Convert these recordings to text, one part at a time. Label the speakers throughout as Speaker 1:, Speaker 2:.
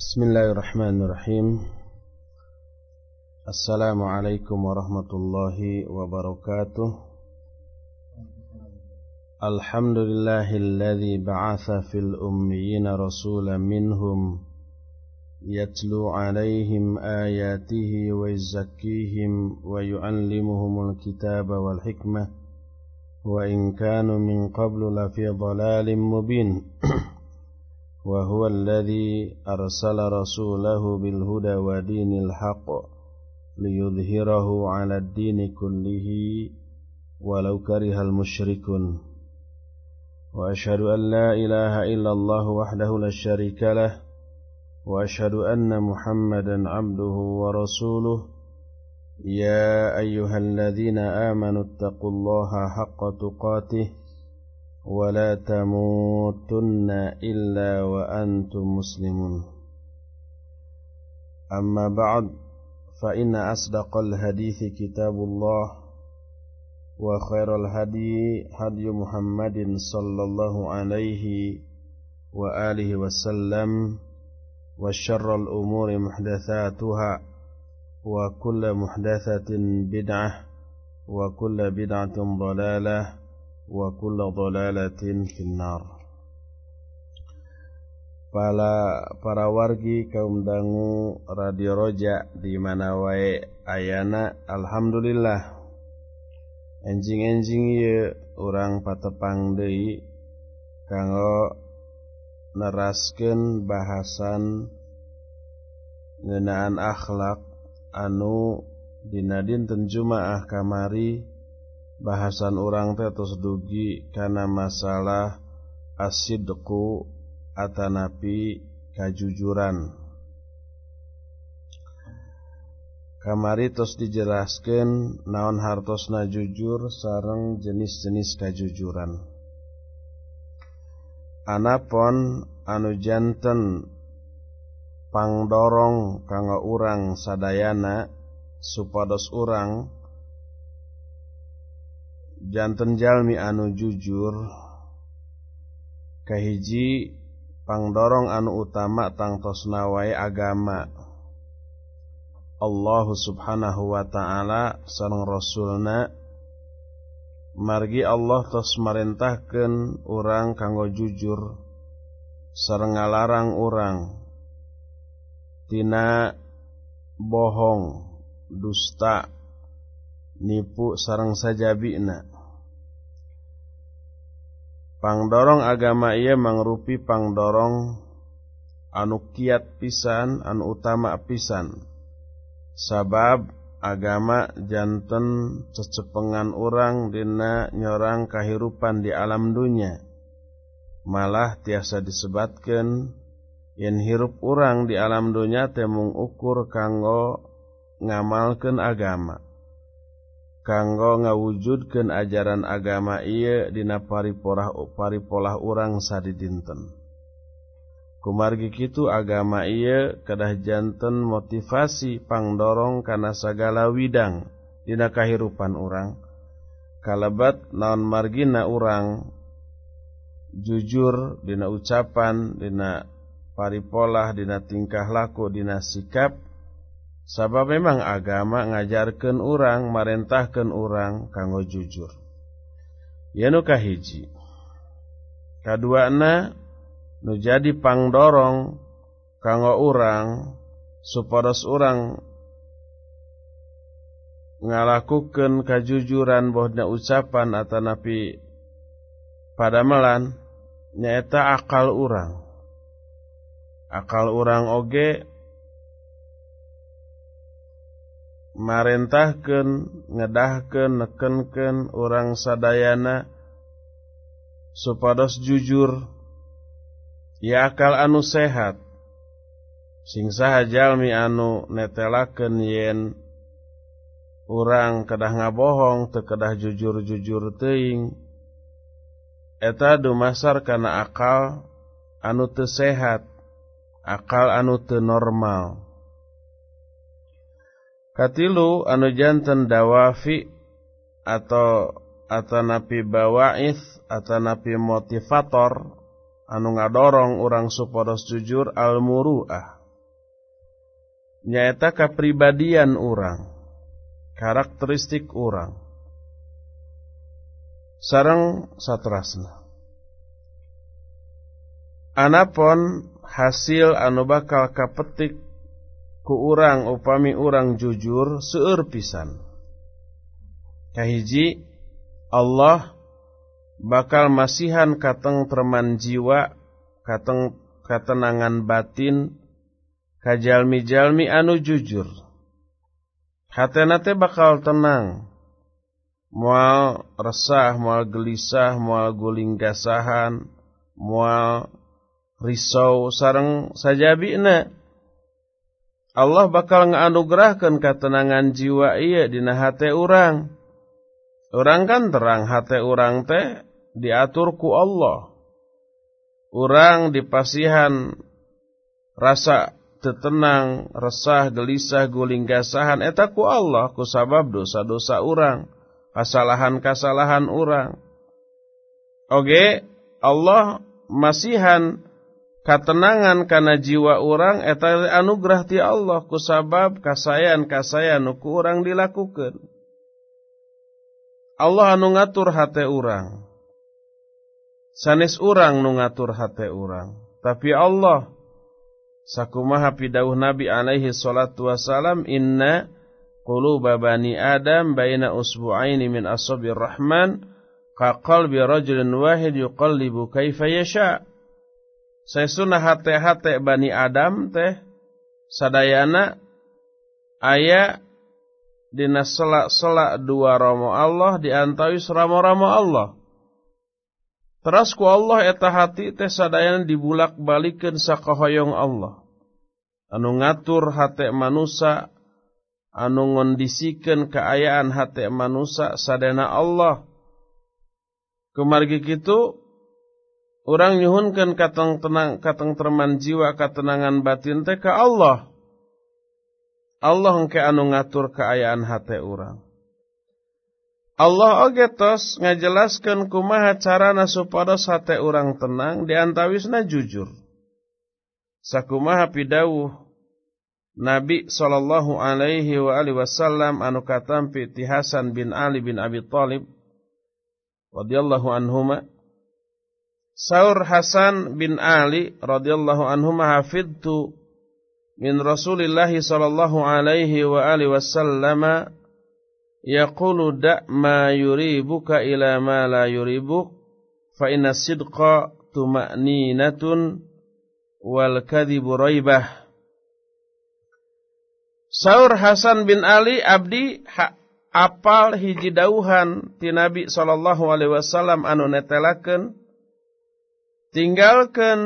Speaker 1: بسم الله الرحمن الرحيم السلام عليكم ورحمة الله وبركاته الحمد لله الذي بعث في الأميين رسولا منهم يتلو عليهم آياته ويزكيهم ويعلمهم الكتاب والحكمة وإن كانوا من قبل لفي ضلال مبين وهو الذي أرسل رسوله بالهدى ودين الحق ليظهره على الدين كله ولو كره المشركون وأشهد أن لا إله إلا الله وحده لا شريك له وأشهد أن محمدا عبده ورسوله يا أيها الذين آمنوا اتقوا الله حق تقاته ولا تموتن إلا وأنتم مسلمون أما بعد فإن أصدق الحديث كتاب الله وخير الهدي هدي محمد صلى الله عليه وآله وسلم وشر الأمور محدثاتها وكل محدثة بدعة وكل بدعة ضلالة walatinnor para wargi kaum dangu radiorojak dimana wae Ayyana Alhamdulillah enjing-enjing orang patepang De kang nerasken bahasaan ngenaan akhlak anudinadin tenjumaah kamari Ba orang tetus dugi karena masalah asidku atanapi kajjujuran Kamartus dijelaskan naon hartos na jujur sareng jenis-jenis kajujuran Anapon anujantenpangdorong kanggo u sadana supados urang janntenjal mi anu jujur kehiji Pandorong anu utama tangtos nawai agama Allahu Subhanahu Wa ta'ala seorang rasulna margi Allah tomerintahkan orang kanggo jujur serre ngalarangurangtina bohong dusta nipu serrang saja binna Padorong agama ia mengerupipangdorong anu kiat pisan an utamama pisan sabab agamajannten cecepengan urang Di yorang kahirpan di alam dunya malah tiasa disebatkan Y hirup orangrang di alam dunya temung ukur kanggo ngamalkan agama kanggo ngawujudken ajaran agama iadina pari porah uparii pola urang sad dinten kumargi gitu agama ia kedahjannten motivasipangndorong karena segala Widangdina kahipan orangrang kalebat naon margina urang jujurdina ucapandina pari poladina tingkah lakudina sikap Sa memang agama ngajarkan orang merentahkan orang kanggo jujur Yeuka hijji ka keduaana nu jadipangdorong kanggo orang suporos orang ngalakken kejujuran bodnya ucapan atau napi pada melan nyaeta akal orang akal orang oge tiga Marinahken ngedahken neken ken orang sadaana supados jujur ya akal anu sehat singsa hajal mi anu netelaken yen u kedah ngabohong tekedah jujur jujur teing Eeta dumasar karena akal anu tesehat akal anu te normal. Katilu anu jantan dawafi atau atanapi bawaith atanapi motivator anu ngadorong orang supados jujur almuruah nyaeta kepribadian orang karakteristik orang sarang satrasna Anapon hasil anu bakal kapetik ku orang, upami orang jujur seueur pisan kahiji Allah bakal masihan kateng terman jiwa kateng ketenangan batin kajalmi-jalmi anu jujur hatena teh bakal tenang mual resah, mual gelisah, mual guling gasahan, mual risau sarang sareng sajabina. Allah bakal nganugerahkan ketenangan jiwa iya dina hati orang. Orang kan terang hati orang teh diaturku Allah. Orang dipasihan rasa tetenang, resah, gelisah, guling gasahan. Etaku Allah sabab dosa-dosa orang. kesalahan kasalahan orang. Oke, okay, Allah masihan katenangan karena jiwa orang eta anugerah ti Allah kusabab kasayan-kasayan nuku orang dilakukan Allah anu ngatur hati orang sanes orang nu ngatur hati orang tapi Allah sakumaha pidauh Nabi alaihi salatu wasalam inna quluba bani adam baina usbu'aini min asabir rahman ka qalbi rajulin wahid yuqallibu kaifa yasha' saya sunnah hat-hati Bani Adam teh sadana aya dinas selak selak dua Romo Allah diantahuirammo-rammo Allah terusku Allah eta hati teh sadana dibulak-balikin sakohoyong Allah anu ngatur hat manusa anudisken keayaan hat manusa sadena Allah kear gitu orang nyuhunkan katang tenang terman jiwa katenangan batin teh ka Allah Allah engke anu ngatur keayaan hate orang Allah oge tos ngajelaskan kumaha carana supados hate orang tenang diantawisna jujur sakumaha pidawuh Nabi sallallahu alaihi wa alihi wasallam anu katampi ti Hasan bin Ali bin Abi Thalib radhiyallahu anhuma Saur Hasan bin Ali radhiyallahu anhu hafidtu min Rasulillah sallallahu alaihi wa alihi wasallam yaqulu da' ma yuribuka ila ma la yuribuk fa inna sidqa tuma'ninatun wal kadhibu raibah Saur Hasan bin Ali abdi ha apal hiji dauhan ti Nabi sallallahu alaihi wasallam anu netelakeun T ken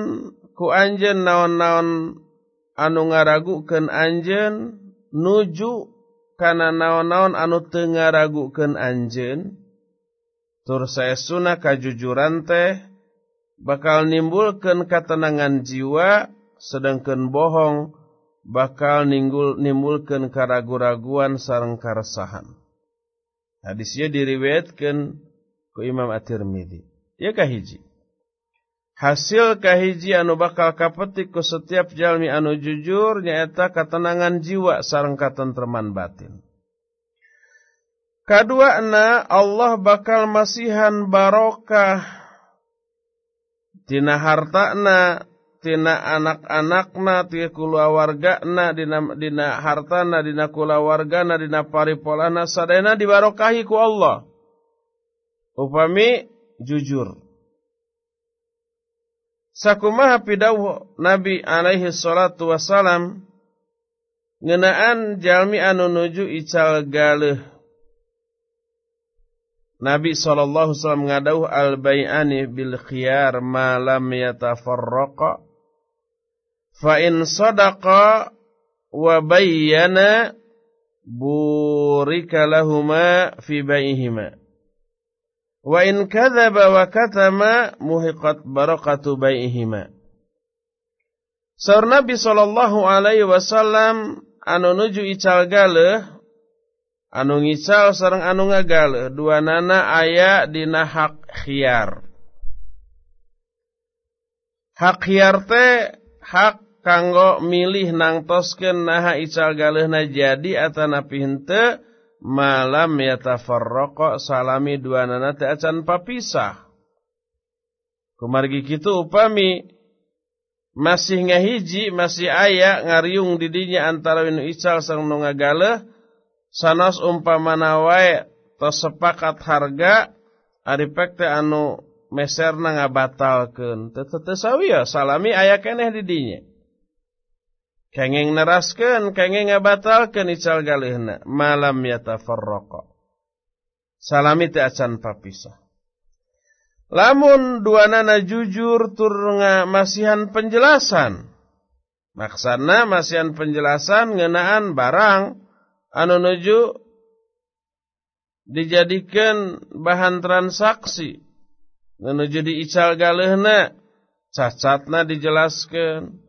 Speaker 1: ku anjen naon naon anu ngaragu ken anjen nuju kana naon- naon anu tegaragu ken anjen tursa sunna kajujuran teh bakal nimbul ken katenangan jiwa sedangken bohong bakal ninggul nimul ken karaguraguan sarengkarsahan hadisnya diriwet ken ku imam atir middi yakah hiji hasil kahiji anu bakal kapetik ku setiap jalmi anu jujur nyaeta ketenangan jiwa sareng katentreman batin. Kadua na Allah bakal masihan barokah tina harta hartana, tina anak-anakna, tina na, dina, dina hartana, dina na, dina paripola na, sadayana dibarokahi ku Allah. Upami jujur sakumaha pidawuh Nabi alaihi salatu wasalam ngenaan jalmi anu nuju ical galeh. Nabi sallallahu alaihi wasallam ngadawuh al-bai'ani bil khiyar ma lam yatafarraqa fa in sadaqa wa bayyana burika lahuma fi baihima Wa in kadzaba wa katama muhiqat barakatu baihima. Saur Nabi sallallahu alaihi wasallam anu nuju ical galeh anu ngical sareng anu ngagale dua nana aya dina hak khiyar. Hak khiyar teh hak kanggo milih nangtoskeun naha ical galehna jadi atanapi henteu Malam rokok salami dua nana teh acan papisah. Kumargi kitu upami masih ngahiji masih aya ngariung didinya antara winu ical sang nu ngagale sanos umpamana wae to sepakat harga ari pek teh anu meserna ngabatalkeun teu ya, salami aya keneh didinya kenging neraskan, kenging ngabatalkeun ical galihna malam yatafarraqa salami teh acan papisah lamun duanana jujur tur masihan penjelasan maksana masihan penjelasan ngenaan barang anu nuju dijadikan bahan transaksi menuju diical galihna. cacatna dijelaskan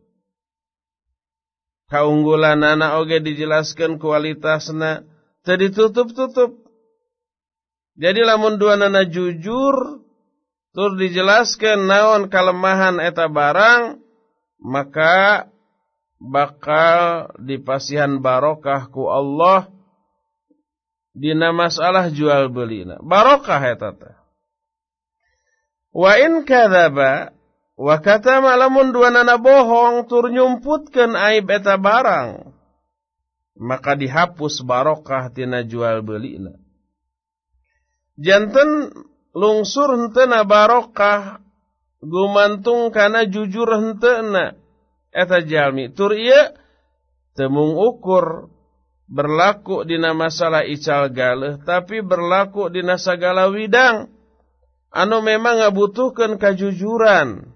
Speaker 1: kaunggulan anak oge dijelaskan kualitasna tadi tutup-tutup jadi lamun dua nana jujur tur dijelaskan naon kelemahan eta barang maka bakal dipasihan barokah ku Allah dina masalah jual belina barokah eta teh wa in kadzaba Wakata malamun dua nana bohong tur nyumputkan aib eta barang. Maka dihapus barokah tina jual belina. Janten lungsur na barokah gumantung kana jujur hentena. Eta jalmi tur iya temung ukur berlaku dina masalah ical galeh tapi berlaku dina sagala widang. Anu memang ngabutuhkan kejujuran.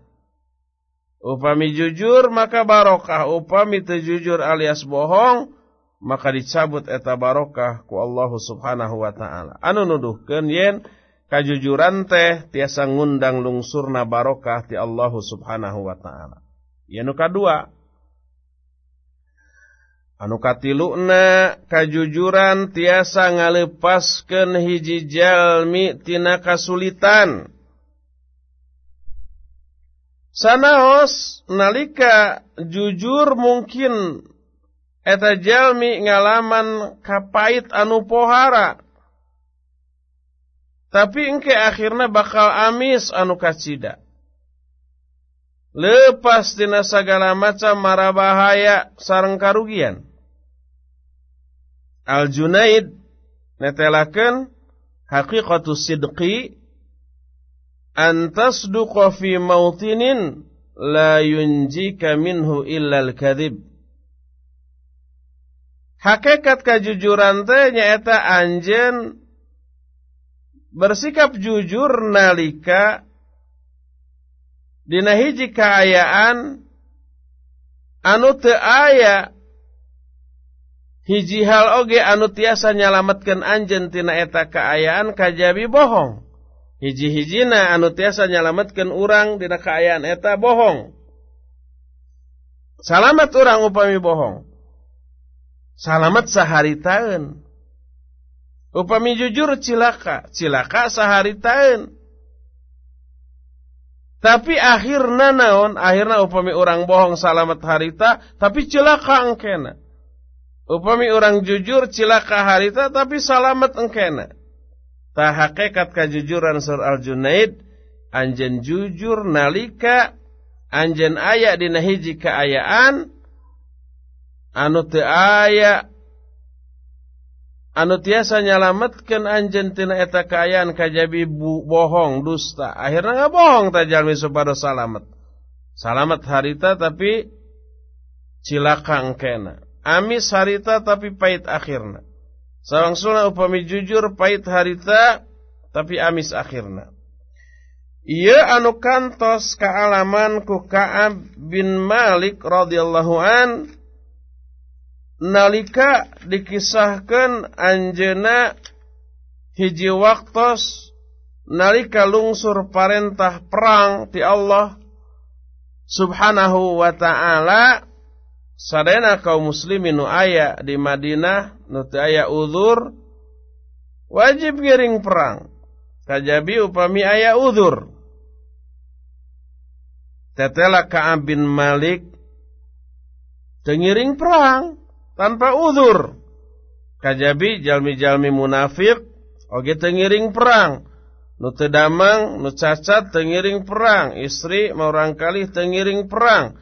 Speaker 1: Upami jujur maka barokah upami terjujur alias bohong maka dicabut eta barokah ku Allahu subhanahu Wa ta'ala anunuduhken yen kajujuran teh tiasa ngundang lungsur na barokah di Allahu subhanahu Wa ta'ala yuka dua anu katilukna kajujuran tiasa ngalepasken hijijal mi tina kasulitan Sanaos nalika jujur mungkin eta jalmi ngalaman kapait anu pohara. Tapi engke akhirnya bakal amis anu kacida. Lepas tina segala macam marabahaya sarang karugian. Al-Junaid netelakeun haqiqatu sidqi antasduqa fi mautinin la yunjika minhu illal kadhib. Hakikat kejujuran teh nyaeta anjen bersikap jujur nalika dina hiji kaayaan anu teu aya hiji hal oge anu tiasa nyalametkeun anjen tina eta kaayaan kajabi bohong hiji-hijina anu tiasa nyalametkan urang dina keayaan eta bohong Salamat orang upami bohong Salamat sehari tahun upami jujur cilaka cilaka sehari tahun tapi akhirna naon akhirna upami orang bohong salamet harita tapi cilaka engkena upami orang jujur cilaka harita tapi salamat engkena Ta hakikat kejujuran sur al-Junaid anjen jujur nalika anjen ayak dina hiji anut anu teu aya anu tiasa nyalametkeun anjen tina eta kaayaan kajabi bu, bohong dusta akhirna ngabohong tajalmi supados salamet salamet harita tapi cilakang kena, amis harita tapi pahit akhirna Sawangsulna upami jujur pahit harita tapi amis akhirna. Ia anu kantos kaalaman ku Ka'ab bin Malik radhiyallahu an nalika dikisahkan anjena hiji waktos nalika lungsur parentah perang ti Allah subhanahu wa ta'ala Sarena kaum muslimin nu aya di Madinah nu aya uzur wajib giring perang kajabi upami aya uzur tetela Ka'ab bin Malik tengiring perang tanpa uzur kajabi jalmi-jalmi munafik oge tengiring perang nu teu damang nu cacat tengiring perang istri maurang kali tengiring perang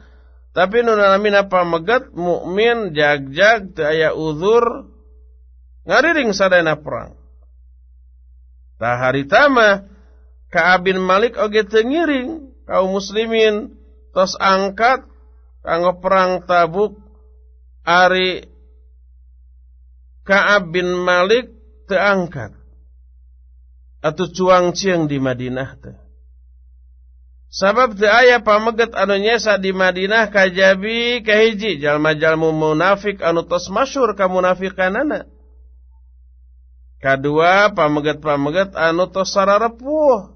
Speaker 1: tapi nun alamin apa megat mukmin jag-jag daya uzur ngariring sadayana perang. Tah harita mah Ka'ab bin Malik oge teu ngiring kaum muslimin tos angkat kanggo perang Tabuk ari Ka'ab bin Malik teu angkat. Atuh cuang-ciang di Madinah teh. Sebab teu aya pameget anu nyesa di Madinah kajabi kahiji jalma jalmu munafik anu tos masyhur ka munafikanana. Kadua pameget-pameget anu tos sararepuh.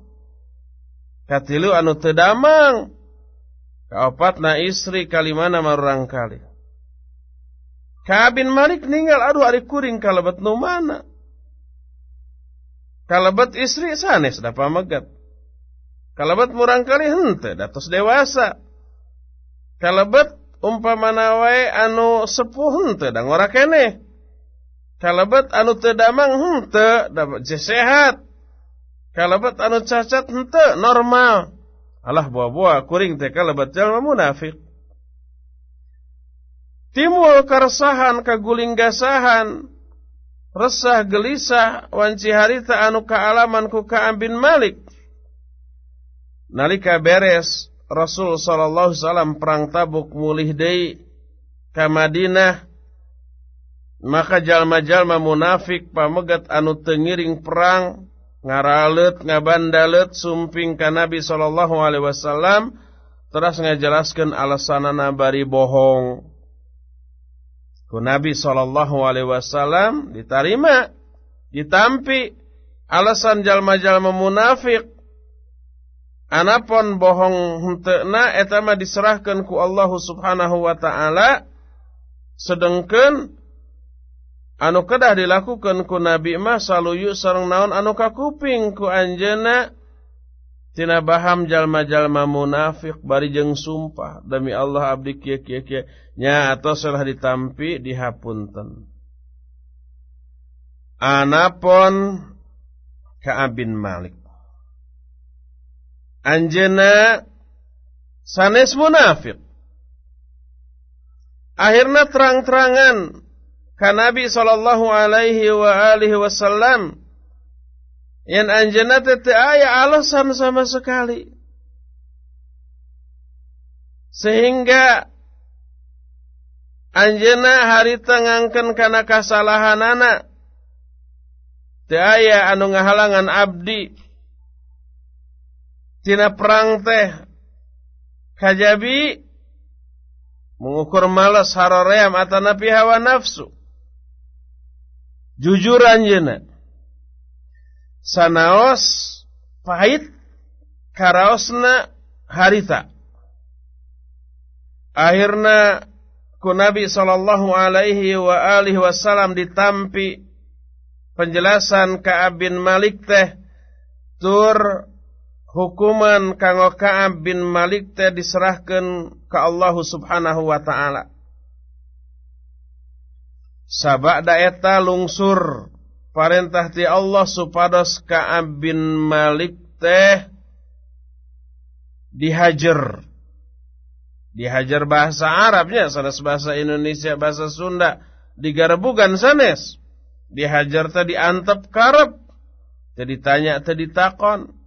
Speaker 1: Katilu anu teu damang. Kaopatna istri kalimana marurang kali. kabin manik Malik ninggal aduh ari kuring kalabat nu mana. Kalebet istri sanes da pameget kalabat murangkali hente datos dewasa kalabat umpamanawai anu sepuh hente dan ora kene. kalabat anu tedamang hente dapat sehat kalabat anu cacat hente normal Allah buah-buah kuring te kalabat jalma munafik Timul karsahan, kaguling gasahan resah gelisah wanci harita anu kaalaman ku Ka'ab Malik Nalika beres Rasul sallallahu alaihi wasallam perang Tabuk mulih deui ka Madinah maka jalma-jalma munafik pamegat anu teu ngiring perang ngaraleut ngabandaleut sumping ka Nabi sallallahu alaihi wasallam terus ngajelaskeun alasanana bari bohong ku Nabi sallallahu alaihi wasallam ditarima ditampi alasan jalma-jalma munafik Anapun bohong henteuna eta mah diserahkeun ku Allah Subhanahu wa taala sedengkeun anu kedah dilakukan ku nabi mah saluyu sareng naon anu kakuping ku anjeuna tina baham jalma-jalma munafik bari jeung sumpah demi Allah abdi kieu kieu kieu nya atau salah ditampi dihapunten Anapun Ka'ab bin Malik anjena sanes munafik akhirnya terang-terangan ka Nabi sallallahu alaihi wa alihi wasallam yang anjena tete aya alasan sama sekali sehingga anjena hari tengangkan kana kesalahan anak teu anu ngahalangan abdi Tina perang teh kajabi mengukur malas atau atanapi hawa nafsu. Jujur anjeuna. Sanaos pahit karaosna harita. Akhirna ku Nabi sallallahu alaihi wa alihi wasallam ditampi penjelasan Ka'ab bin Malik teh tur hukuman kanggo Ka'ab bin Malik teh diserahkan ke Allah Subhanahu wa taala. Sabak daeta lungsur perintah ti Allah supados Ka'ab bin Malik teh dihajar. Dihajar bahasa Arabnya sanes bahasa Indonesia, bahasa Sunda, digarbugan sanes. Dihajar tadi antep karep, teh tanya tadi takon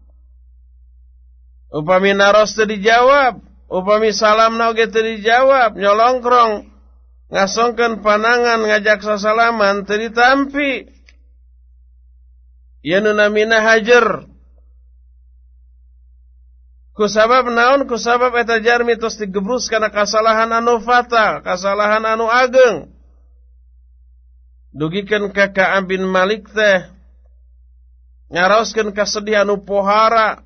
Speaker 1: upami naros teu dijawab upami salam oge teu dijawab nyolongkrong ngasongkeun panangan ngajak sasalaman teu ditampi ieu nu namina hajar kusabab naon kusabab eta jarmi tos digebrus kana kasalahan anu fatal kasalahan anu ageng dugikan ka Ka'ab bin Malik teh ngaroskeun ka anu pohara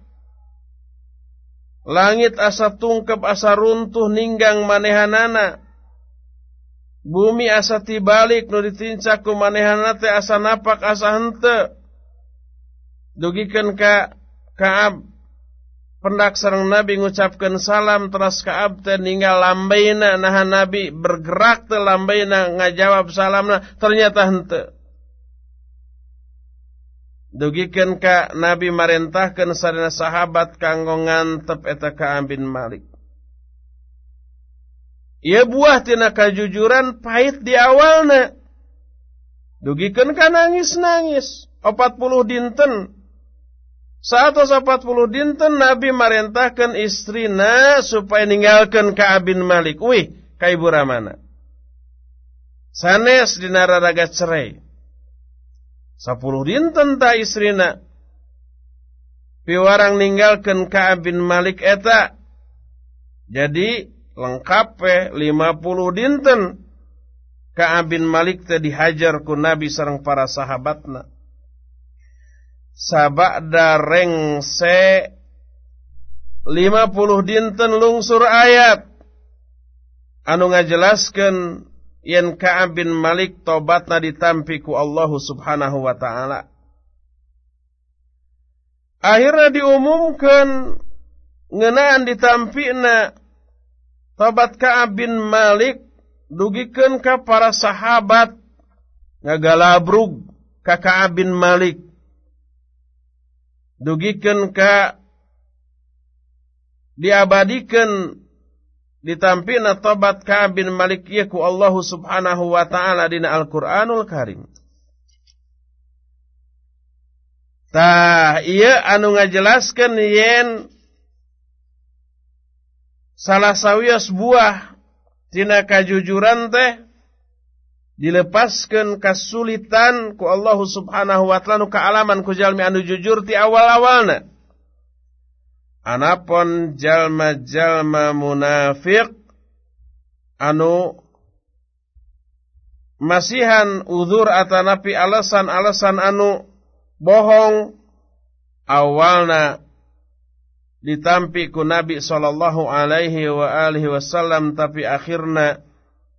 Speaker 1: Langit asa tungkep asa runtuh ninggang manehanana. Bumi asa tibalik nu ditincak ku manehanana teh asa napak asa hente. Dugikeun ka Kaab pendak sareng Nabi ngucapkan salam teras Kaab teh ninggal lambaina nahan Nabi bergerak teh lambaina ngajawab salamna ternyata henteu dugikan ka nabi marintahkan sarana sahabat kanggo ngantep eta Abin Malik ia buah tina kejujuran pahit di awalnya dugikan ka nangis-nangis 40 dinten saat 40 dinten Nabi marintahkan istrina supaya ninggalkan Kaab Abin Malik. Wih, ibu ramana. Sanes dinararaga cerai sepuluh dinten ta istrina. Piwarang ninggalkan Ka'ab bin Malik eta. Jadi lengkap lima puluh dinten. Ka'ab bin Malik teh dihajar ku Nabi sareng para sahabatna. se lima 50 dinten lungsur ayat anu ngajelaskan yen Ka'ab bin Malik tobatna ditampi ku Allah Subhanahu wa taala. Akhirnya diumumkan ngenaan ditampina tobat Ka'ab bin Malik dugikeun ka para sahabat ngagalabrug ka Ka'ab bin Malik dugikeun ka diabadikan ditampina tobat Ka'ab bin Malik yaku Allah Subhanahu wa taala dina Al-Qur'anul Karim. Tah iya anu ngajelaskeun yen salah sawios buah tina kajujuran teh dilepaskan kesulitan ku Allah Subhanahu wa taala nu kaalaman ku jalmi anu jujur ti awal-awalna. Anapun jalma-jalma munafik anu masihan uzur atanapi alasan-alasan anu bohong awalna ditampi ku Nabi sallallahu alaihi wa alihi wasallam tapi akhirna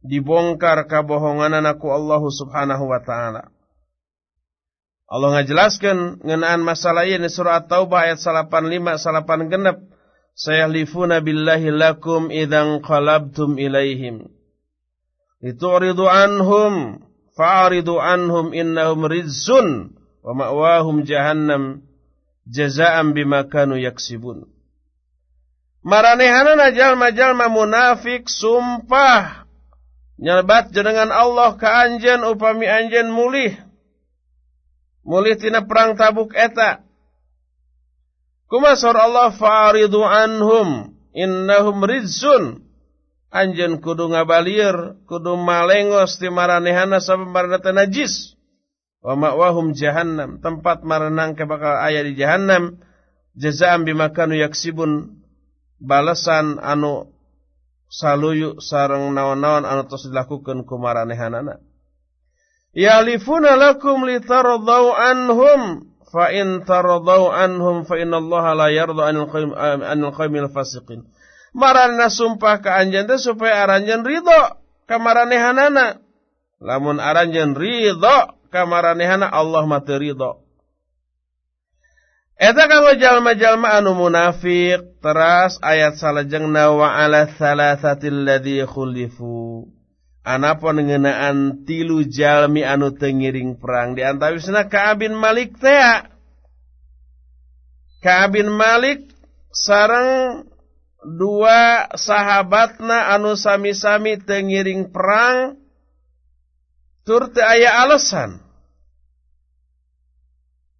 Speaker 1: dibongkar kabohonganan aku Allah Subhanahu wa taala. Allah ngajelaskan ngenaan masalah ini surah At-Taubah ayat 85 salapan genep. Sayahlifuna billahi lakum idzan qalabtum ilaihim. Litu'ridu anhum fa'ridu anhum innahum rizun wa ma'wahum jahannam jazaa'an bima kanu yaksibun. Maranehanana jalma-jalma munafik sumpah nyalbat jenengan Allah ka anjen upami anjen mulih mulih tina perang tabuk eta kuma sor Allah faridu anhum innahum rizun Anjen kudu ngabalir kudu malengos ti maranehana sabembarna maranata najis wa ma'wahum jahannam tempat maranang kebakal ayah di jahannam jazaa'an bimakanu yaksibun balasan anu saluyu sarang naon-naon anu tos dilakukan kumaranehanana. Yalifuna lakum litardau anhum fa in tardau anhum fa innallaha la yarda anil qaim anil fasiqin. Marana sumpah ka anjeun teh supaya aranjeun ridho ka hanana. Lamun aranjeun ridho ka maranehana Allah mah teu ridho. Eta kalau jalma-jalma anu munafik teras ayat salajengna wa ala thalathatil ladzi khulifu. Anapa ngenaan tilu jalmi anu tengiring perang diantawisna Ka'ab bin Malik tea. Ya. kabin Malik sarang dua sahabatna anu sami-sami tengiring perang turte aya alasan.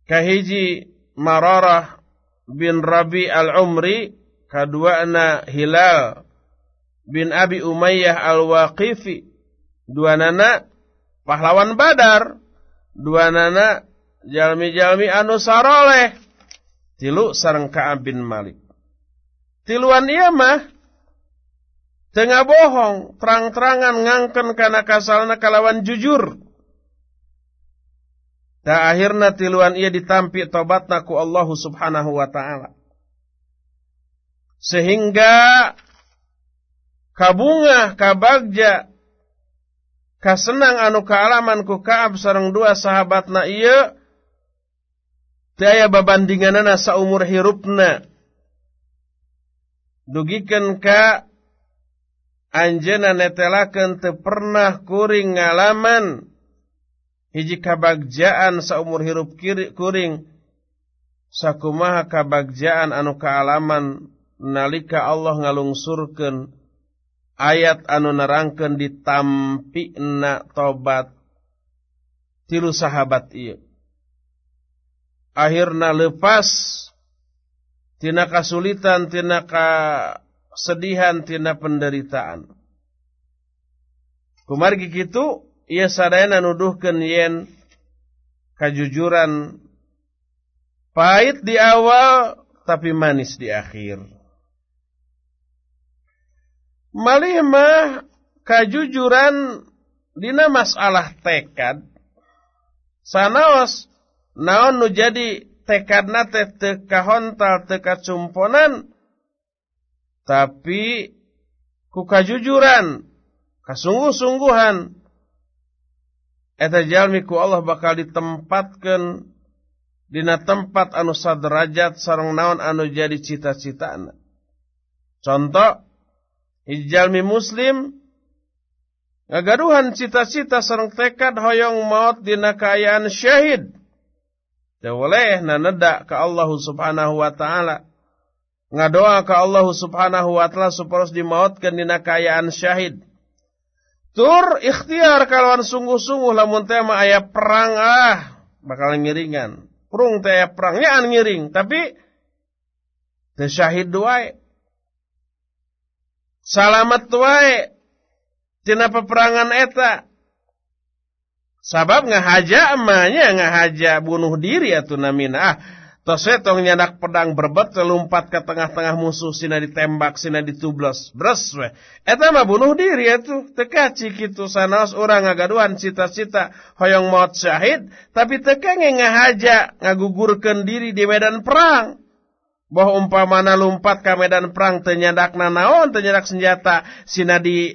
Speaker 1: Kahiji Mararah bin Rabi al-Umri, na Hilal bin Abi Umayyah al-Waqifi dua nana pahlawan badar, dua nana jalmi-jalmi anu saroleh, tilu sareng Ka'ab bin Malik. Tiluan iya mah tengah bohong, terang-terangan ngangken kana kasalna kalawan jujur. Ta akhirna tiluan ia ditampi tobatna ku Allah Subhanahu wa taala. Sehingga kabungah kabagja Ka senang anu kaalaman ku kaab sarang dua sahabat na iyo tiaya bababandingngan na sa umur hirup na dugiken ka anna ne telaken te pernah kuriing ngalaman hijji ka bagjaan sa umur hirup kirikuring sa kumaha ka bagjaan anu kaalaman nalika Allah ngalungsurken. ayat anu ditampi na tobat tilu sahabat iya. akhirna lepas tina kasulitan tina kesedihan tina penderitaan kumargi gigitu ia sadayana nuduhkeun yen kajujuran pahit di awal tapi manis di akhir malih mah kajujuran dina masalah tekad sanaos naon nu jadi tekadna teh teu kahontal teu kacumponan tapi ku kajujuran kasungguh-sungguhan eta jalmi ku Allah bakal ditempatkeun dina tempat anu sadrajat sareng naon anu jadi cita-citana contoh Ijalmi muslim ngagaduhan cita-cita sareng tekad hoyong maut dina kaayaan syahid. Teu waleh nanedak ka Allah Subhanahu wa taala. Ngadoa ka Allah Subhanahu wa taala supados dimautkeun dina kaayaan syahid. Tur ikhtiar kalawan sungguh-sungguh lamun teh mah aya perang ah bakal ngiringan. Prung teh perang nyaan ngiring tapi teh syahid salamat wae tina peperangan eta sabab ngahaja emanya ngahaja bunuh diri atuh namina ah tos tong pedang berbet lompat ke tengah-tengah musuh sina ditembak sina ditublos bres we eta mah bunuh diri atuh teka itu kitu orang urang gaduan cita-cita hoyong maut syahid tapi teu kange ngahaja ngagugurkeun diri di medan perang Boh umpamana lumpat ke medan perang tenyadakna nanaon, tenyadak senjata di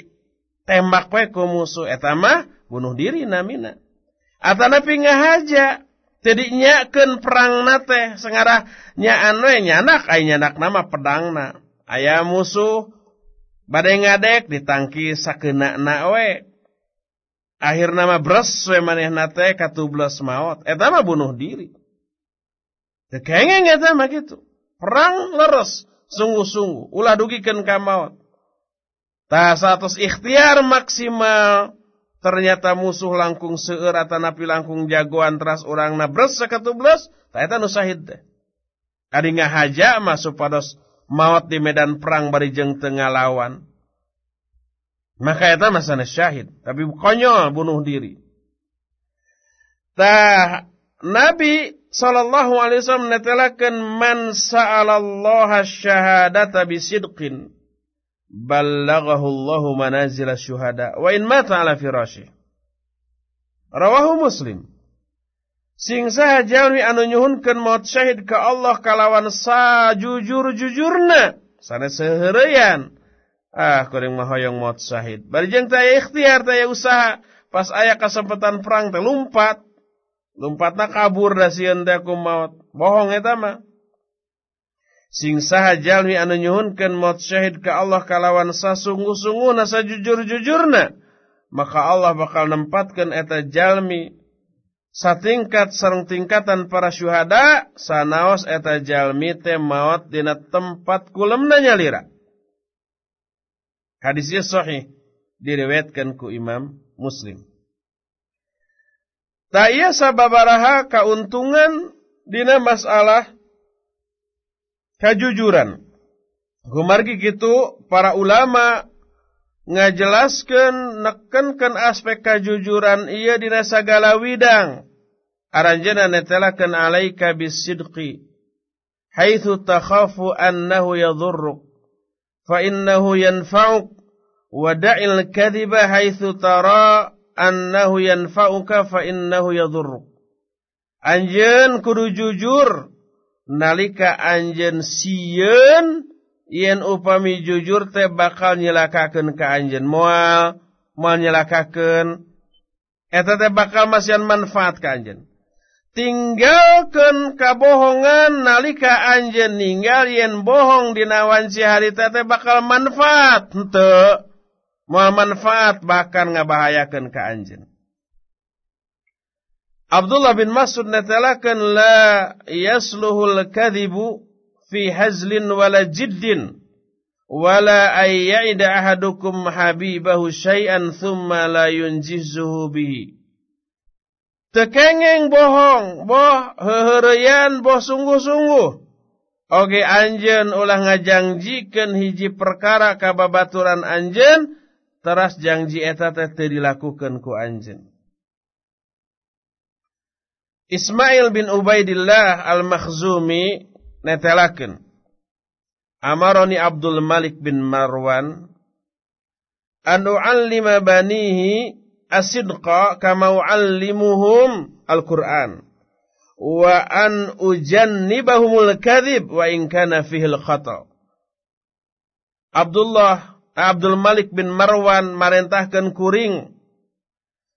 Speaker 1: tembak we musuh Etama bunuh diri namina. Atana pingah haja jadi nyakeun perang nate sengarah nyanae we nyanak Ay nyanak nama na Ayah musuh badai ngadek ditangki sakena na we. Akhir nama bres we maneh nate katublas maut etama bunuh diri. Kekengeng etama gitu perang leres sungguh-sungguh ulah dugikeun ka maut tah satos ikhtiar maksimal ternyata musuh langkung seueur atanapi langkung jagoan teras urangna bres sakatubelas tah eta nu sahid teh ari ngahaja mah supados maut di medan perang bari jeung teu ngalawan maka eta masana syahid tapi konyol bunuh diri tah nabi sallallahu alaihi wasallam menetelakan man sa'alallaha syahadata bisidqin ballaghahu Allahu manazil syuhada wa in mata ala firasyi rawahu muslim sing sahajawi anu nyuhunkeun maut syahid ka Allah kalawan sajujur-jujurna Sana seherian. ah kuring mah hoyong maut syahid bari jeung teh ikhtiar teh usaha pas aya kesempatan perang teh Lumpatna kabur dasieun teh maut. Bohong eta mah. Sing saha jalmi anu nyuhunkeun maut syahid ka Allah kalawan sasungguh-sungguhna sajujur-jujurna, maka Allah bakal nempatkeun eta jalmi satingkat sareng tingkatan para syuhada sanaos eta jalmi teh maut dina tempat kulemna nyalira. Hadisnya sahih diriwayatkan ku Imam Muslim. Tak nah, iya sababaraha keuntungan dina masalah kejujuran. Gumargi gitu para ulama ngajelaskan nekenkan aspek kejujuran ia dina segala widang. Aranjana netelakan alaika bisidqi. Haythu takhafu annahu yadurruk. Fa innahu yanfa'uk. Wada'il kadiba haythu tara' annahu yanfa'uka fa innahu yadhurruk. Anjen kudu jujur nalika anjen sieun yen upami jujur teh bakal nyelakakeun ka anjen moal moal nyelakakeun eta teh bakal masian manfaat ka anjen. Tinggalkan bohongan nalika anjen ninggal yen bohong dinawan si hari te bakal manfaat henteu Moal manfaat bahkan ngabahayakan ke anjin. Abdullah bin Mas'ud netelakan la yasluhul kadhibu fi hazlin wala jiddin wala ayyida ahadukum habibahu syai'an thumma la yunjizuhu bihi. Tekengeng bohong, boh heherian, boh sungguh-sungguh. Oke anjen ulah ngajangjikan hiji perkara kababaturan anjen, Teras janji eta teh teu dilakukeun ku anjeun. Ismail bin Ubaidillah Al-Makhzumi netelakeun. Amaroni Abdul Malik bin Marwan an u'allima banihi asidqa kama u'allimuhum al-Qur'an wa an ujannibahumul kadhib wa in kana fihi al-khata. Abdullah Abdul Malik bin Marwan marentahkan kuring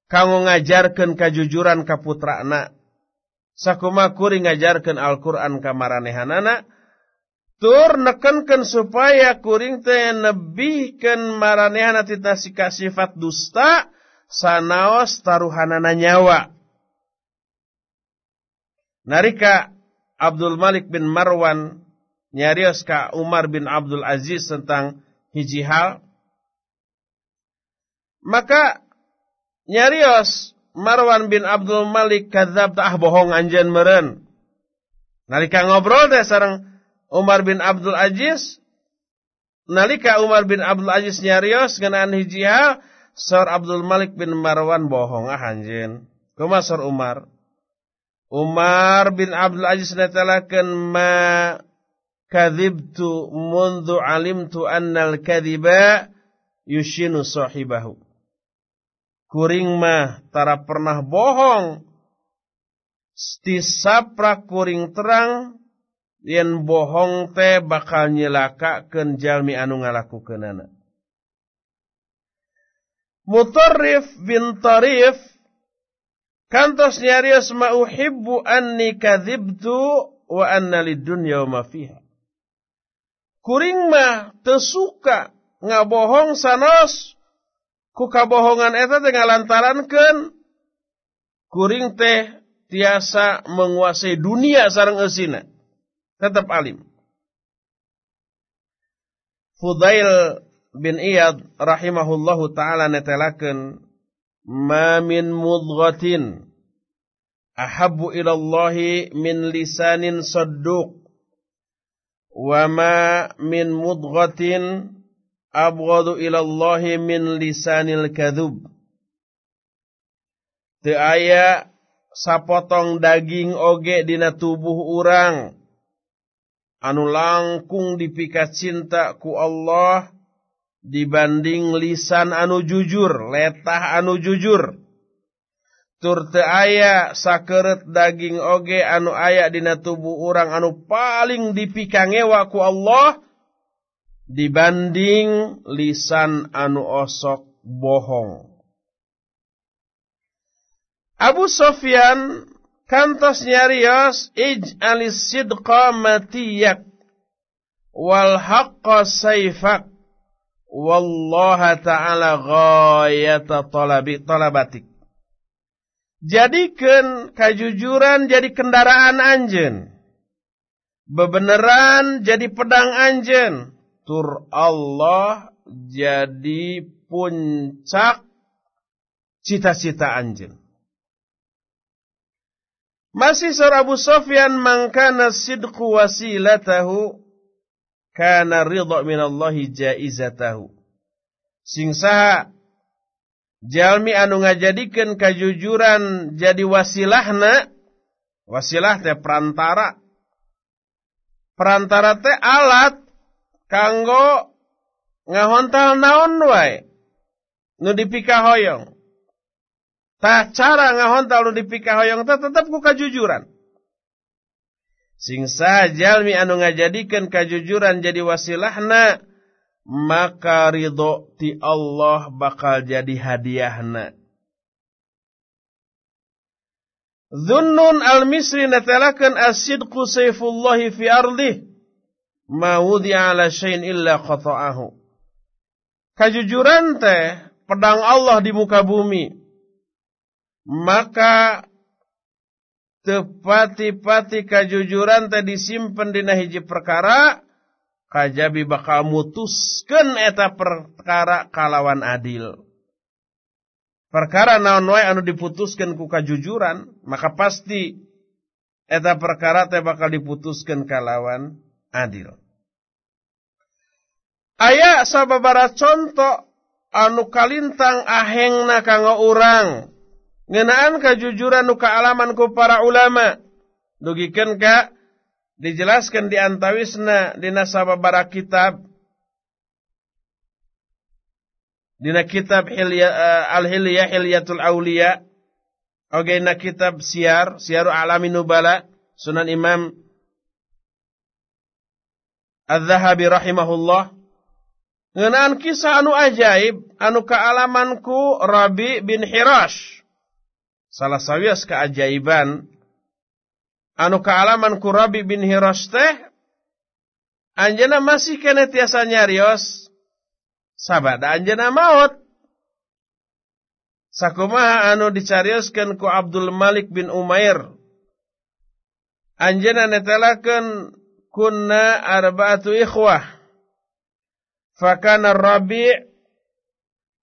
Speaker 1: kamu ngajarkan kejujuran ke putra anak. sakuma kuring ngajarkan Al-Quran anak. tur nekenkan supaya kuring teh nebihkan maranehan tina sifat dusta sanaos taruhanana nyawa narika Abdul Malik bin Marwan nyarios ka Umar bin Abdul Aziz tentang hiji hal maka nyarios Marwan bin Abdul Malik kadzab tah bohong anjen meren nalika ngobrol teh sareng Umar bin Abdul Aziz nalika Umar bin Abdul Aziz nyarios ngeunaan hiji hal Sor Abdul Malik bin Marwan bohong ah anjeun. Kumaha Umar? Umar bin Abdul Aziz netelakeun ma kadhibtu mundu alimtu annal kadhiba yushinu sahibahu. Kuring mah tara pernah bohong. sapra kuring terang yen bohong teh bakal nyelakakeun jalmi anu ngalakukeunana. Mutarif bin Tarif kantos nyarios ma'uhibbu anni kadibtu, wa anna lidunya wa ma fiha kuring mah tersuka ngabohong sanos ku kabohongan eta lantaran ken kuring teh tiasa menguasai dunia sarang esina tetap alim Fudail bin Iyad rahimahullahu taala netelakan ma min mudghatin ahabbu ila min lisanin sadduq Wama min mudhotin Abdhu Ilallahhim min lisanilkadub tiaya sapotong daging oge dina tubuh urang Anu lang kung dipika cinta ku Allah dibanding lisan anu jujur letah anu jujur. turte ayak sakeret daging oge anu ayak dina tubuh orang anu paling dipikangewa ku Allah dibanding lisan anu osok bohong. Abu Sofyan kantos nyarios alis sidqa matiyak wal haqqa saifak. wallaha ta'ala ghayata talabi talabatik jadikan kejujuran jadi kendaraan anjen bebeneran jadi pedang anjen tur Allah jadi puncak cita-cita anjen masih surah Abu Sofyan mangkana sidku wasilatahu kana ridha minallahi jaizatahu sing saha Jalmi anu ngajadikan kejujuran jadi wasilahna wasilah teh perantara perantara teh alat kanggo ngahontal naon wae nu hoyong, tah cara ngahontal nu hoyong teh tetep ku kejujuran sing saha jalmi anu ngajadikeun kejujuran jadi wasilahna maka ridho ti Allah bakal jadi hadiahna. Zunnun al-Misri natalakan as-sidqu sayfullahi fi ardih. Ma wudi'a ala syain illa qata'ahu. Kejujuran teh pedang Allah di muka bumi. Maka tepati-pati kejujuran teh disimpan di nahiji perkara kajabi bakal mutuskan eta perkara kalawan adil. Perkara naon wae anu diputuskan ku kajujuran, maka pasti eta perkara teh bakal diputuskan kalawan adil. Aya sababara contoh anu kalintang ahengna kanggo urang. Ngenaan kajujuran nu kaalaman ku para ulama. Dugikan ka dijelaskan di antawisna di nasabah barak kitab dina kitab eh, al-hilya hilyatul awliya oge na kitab siar siaru alami nubala sunan imam al zahabi rahimahullah ngenaan kisah anu ajaib anu kealamanku Rabi bin Hirash salah sawias keajaiban anu ku Rabi bin Hiros teh Anjana masih kene tiasa nyarios sabada Anjana maut sakumaha anu dicarioskeun ku Abdul Malik bin Umair Anjana netelakeun kunna arba'atu ikhwah fakana Rabi'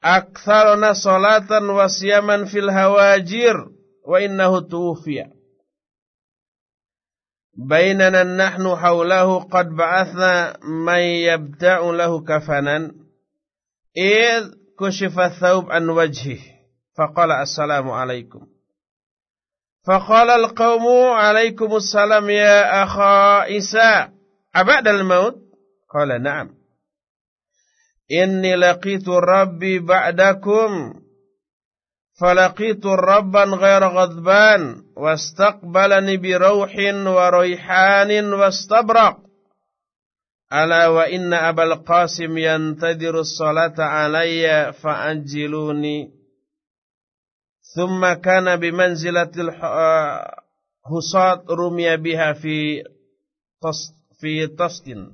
Speaker 1: aktsaruna salatan wasiaman siyaman fil hawajir wa innahu tuwfiya بيننا نحن حوله قد بعثنا من يبتاع له كفنا إذ كشف الثوب عن وجهه فقال السلام عليكم فقال القوم عليكم السلام يا أخا إساء أبعد الموت قال نعم إني لقيت ربي بعدكم فلقيت ربا غير غضبان wastaqbalani bi rauhin wa raihanin wastabraq ala wa inna abal qasim yantadiru salata alayya fa'ajjiluni thumma kana bi manzilatil husat rumya biha fi tas, fi tasdin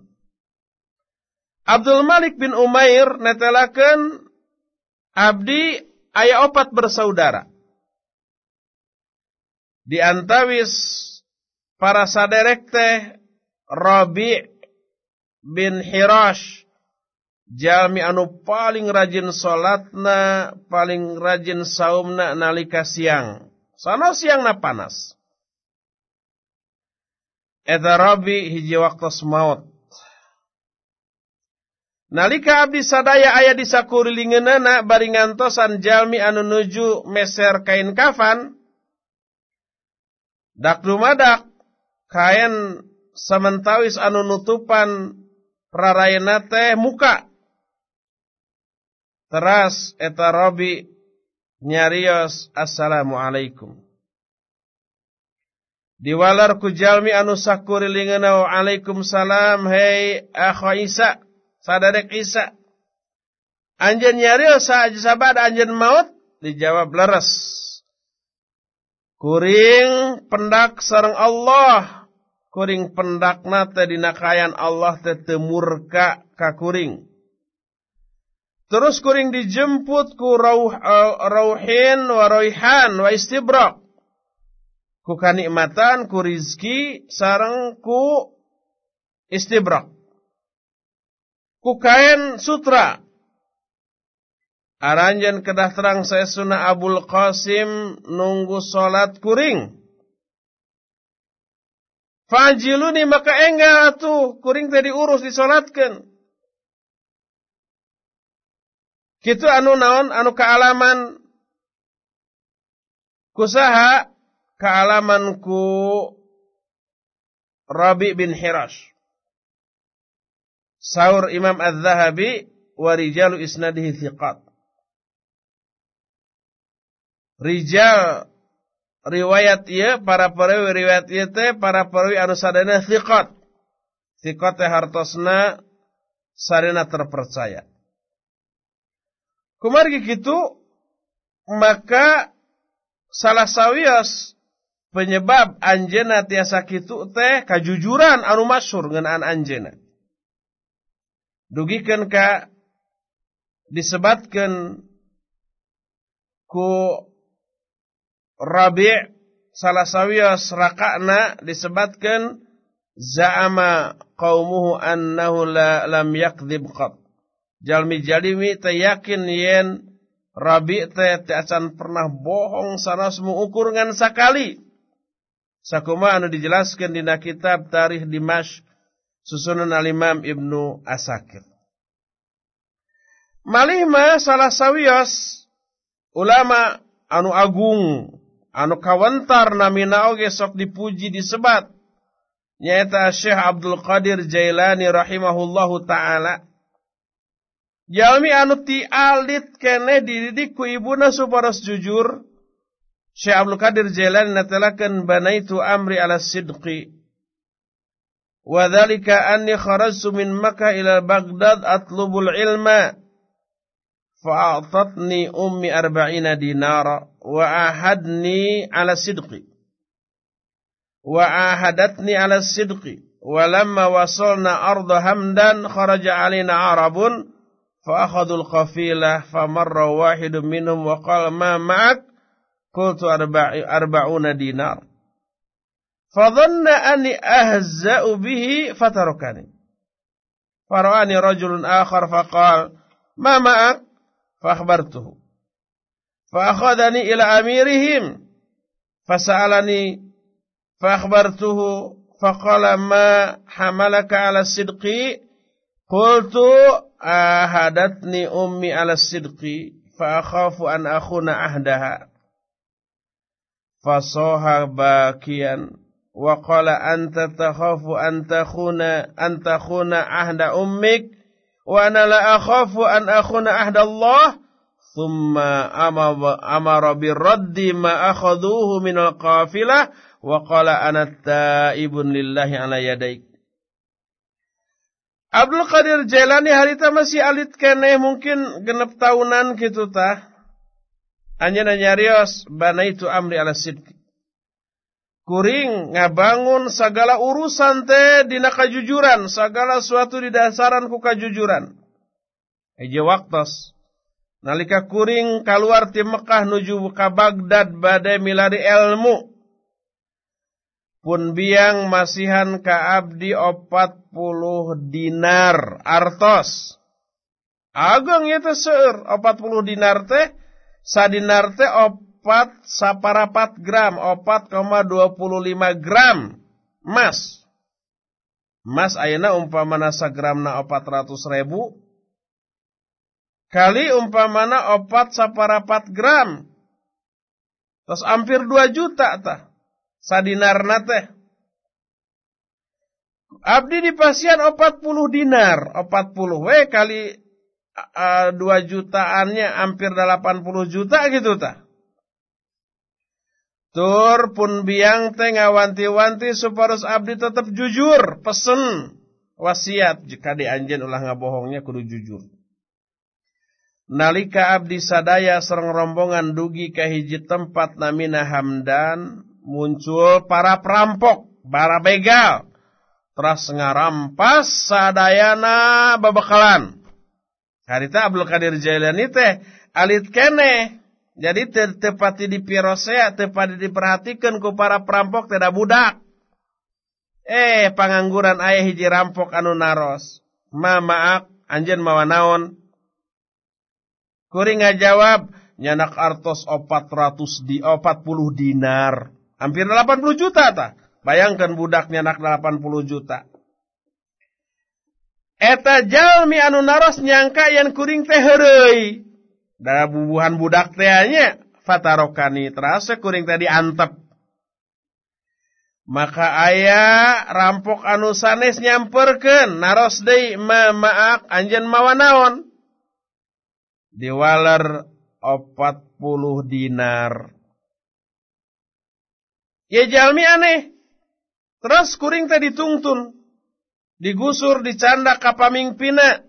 Speaker 1: Abdul Malik bin Umair netelaken abdi aya opat bersaudara di antawis para saderek teh Rabi bin Hirash Jalmi anu paling rajin salatna, paling rajin saumna nalika siang. Sana siang na panas. Eta Rabi hiji waktu maut. Nalika abdi sadaya aya disakurilingeunana bari ngantosan jalmi anu nuju meser kain kafan, Dak dumadak kain sementawis anu nutupan prarayana teh muka. Teras eta Robi nyarios assalamualaikum. Diwalar jalmi anu sakurilingeuna wa salam hei akha Isa sadarek Isa. Anjeun nyarios sa sabad anjeun maut dijawab leres kuring pendak sarang Allah kuring pendakna tadina kayan Allah tetemurka ka kuring terus kuring dijemput ku rauh, uh, rauhin wa raihan wa istibrak ku kanikmatan ku rizki sarang ku istibrak ku kain sutra Aranjan kedah terang saya sunnah Abul Qasim nunggu solat kuring. Fajiluni maka enggak atuh kuring tadi urus disolatkan. Kitu anu naon anu kealaman kusaha kealamanku Rabi bin Hirash. Saur Imam Az-Zahabi warijalu isnadihi thiqat rijal riwayat ieu para perawi riwayat ieu teh para perawi anu sadena thiqat. Thiqat teh hartosna sarena terpercaya. Kumargi kitu maka salah sawios penyebab anjena tiasa kitu teh kajujuran anu masyhur ngeunaan anjena. Dugikeun ka disebatkeun ku Rabi' salasawiyah serakakna disebatkan za'ama qawmuhu annahu la, lam yakdib qat. Jalmi jalimi te yakin yen Rabi te te pernah bohong semua ukur ngan sakali. Sakuma anu dijelaskan dina kitab Tarikh Dimash susunan al-Imam Ibnu Asakir. Malih ma salah sawiyos ulama anu agung anu kawentar namina oge sok dipuji disebat nyaeta Syekh Abdul Qadir Jailani rahimahullahu taala Jalmi anu ti alit kene dididik ku ibuna supados jujur Syekh Abdul Qadir Jailani natalakeun banaitu amri ala sidqi wa anni kharajtu min Makkah ila Baghdad atlubul ilma fa'atatni ummi arba'ina dinara وعاهدني على الصدق وعاهدتني على الصدق ولما وصلنا أرض همدا خرج علينا عرب فأخذوا القفيلة فمر واحد منهم وقال ما معك قلت أربع أربعون دينار فظن أني أهزأ به فتركني فرآني رجل آخر فقال ما معك فأخبرته فأخذني إلى أميرهم فسألني فأخبرته فقال ما حملك على الصدق قلت أهدتني أمي على الصدق فأخاف أن أخون عهدها فصاح باكيا وقال أنت تخاف أن تخون أن تخون عهد أمك وأنا لا أخاف أن أخون عهد الله ثم أمر بالرد ما أخذوه من القافلة وقال أنا التائب لله على يديك Abdul Qadir Jailani harita masih alit kene mungkin genep tahunan gitu ta. Anjeun nyarios banaitu amri ala sidki. Kuring ngabangun segala urusan teh dina kajujuran, segala suatu didasaran ku kajujuran. Eje waktos nalika kuring keluar ti Mekah nuju ka Baghdad badai milari ilmu pun biang masihan ka abdi opat puluh dinar artos agung itu ya seur opat puluh dinar teh dinar teh opat saparapat gram opat koma dua puluh lima gram emas emas ayana umpama sa gram na opat ratus ribu Kali umpamana opat saparapat gram. Terus hampir dua juta ta. sadinar, nate. Abdi di pasien opat puluh dinar, Opat puluh. Weh kali uh, jutaannya hampir delapan puluh juta gitu ta? Tur pun biang teh ngawanti-wanti suparus abdi tetap jujur, pesen wasiat jika di ulah ngabohongnya kudu jujur nalika abdi sadaya sereng rombongan dugi ke hiji tempat namina Hamdan muncul para perampok, para begal, teras ngarampas sadayana babakalan. Harita Abdul Qadir Jailani teh alit kene. Jadi tepati di pirosea, tepati diperhatikan ku para perampok tidak budak. Eh, pangangguran ayah hiji rampok anu naros. Ma maaf, anjen mawa naon. Kuring ngajawab nyanak artos 400 di 40 dinar. Hampir 80 juta tah. Bayangkan budak nyanak 80 juta. Eta jalmi anu naros nyangka yang kuring teh Dara Da bubuhan budak tehnya fatarokani terasa kuring tadi antep. Maka ayah rampok anu sanes nyamperken naros deui ma maak anjen mawa naon diwaler opat puluh dinar. Ya jalmi aneh. Terus kuring tadi tungtun. Digusur, dicanda ke pamingpina.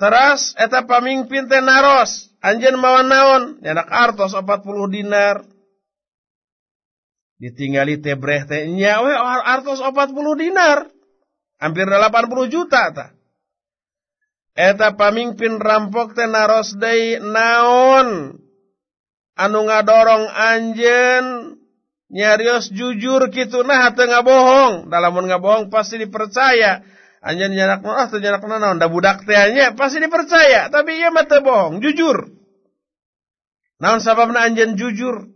Speaker 1: Terus eta pamingpin teh naros. Anjen mawan naon. Nyanak artos opat puluh dinar. Ditinggali tebreh teh. Nyawe artos opat puluh dinar. Hampir delapan puluh juta tah eta pamimpin rampok teh narosdai naon anu ngadorong anjen nyarios jujur gitu nah atau nggak bohong dalamun nggak bohong pasti dipercaya anjen nyarak ah tuh nyarak naon da budak tehnya pasti dipercaya tapi iya mata bohong jujur naon sababna anjen jujur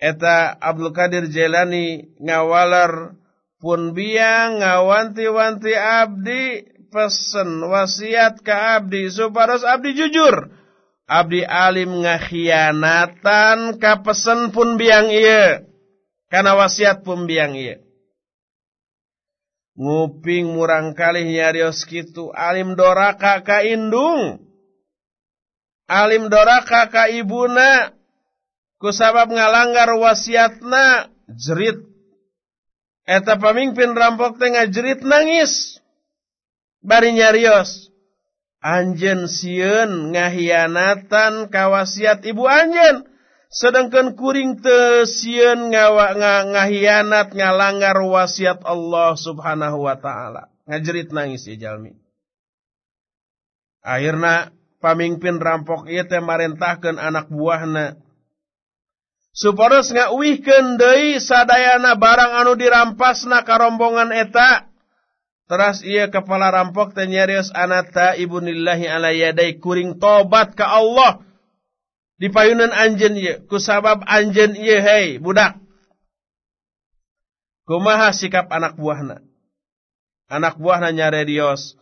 Speaker 1: eta Abdul Qadir jelani ngawaler pun biang ngawanti-wanti abdi pesen wasiat ke abdi supados abdi jujur. Abdi alim ngakhianatan kapesen pun biang iya. Karena wasiat pun biang iya. Nguping murang kali nyarios kitu alim dora ka indung. Alim dora ka ibuna. Kusabab ngalanggar wasiatna jerit. Eta pemimpin rampok tengah jerit nangis bari nyarios anjen sieun ngahianatan kawasiat ibu anjen sedangkan kuring te sieun ngawa nga, ngahianat ngalanggar wasiat Allah Subhanahu wa taala ngajerit nangis ya jalmi akhirna pamimpin rampok ieu teh marentahkeun anak buahna supados ngawihkeun deui sadayana barang anu dirampasna ka rombongan eta Teras ia kepala rampok tenyarius anata ibunillahi ala yadai kuring tobat ke Allah. Di payunan anjen ia. Kusabab anjen ia hei budak. Kumaha sikap anak buahna. Anak buahna nyarius.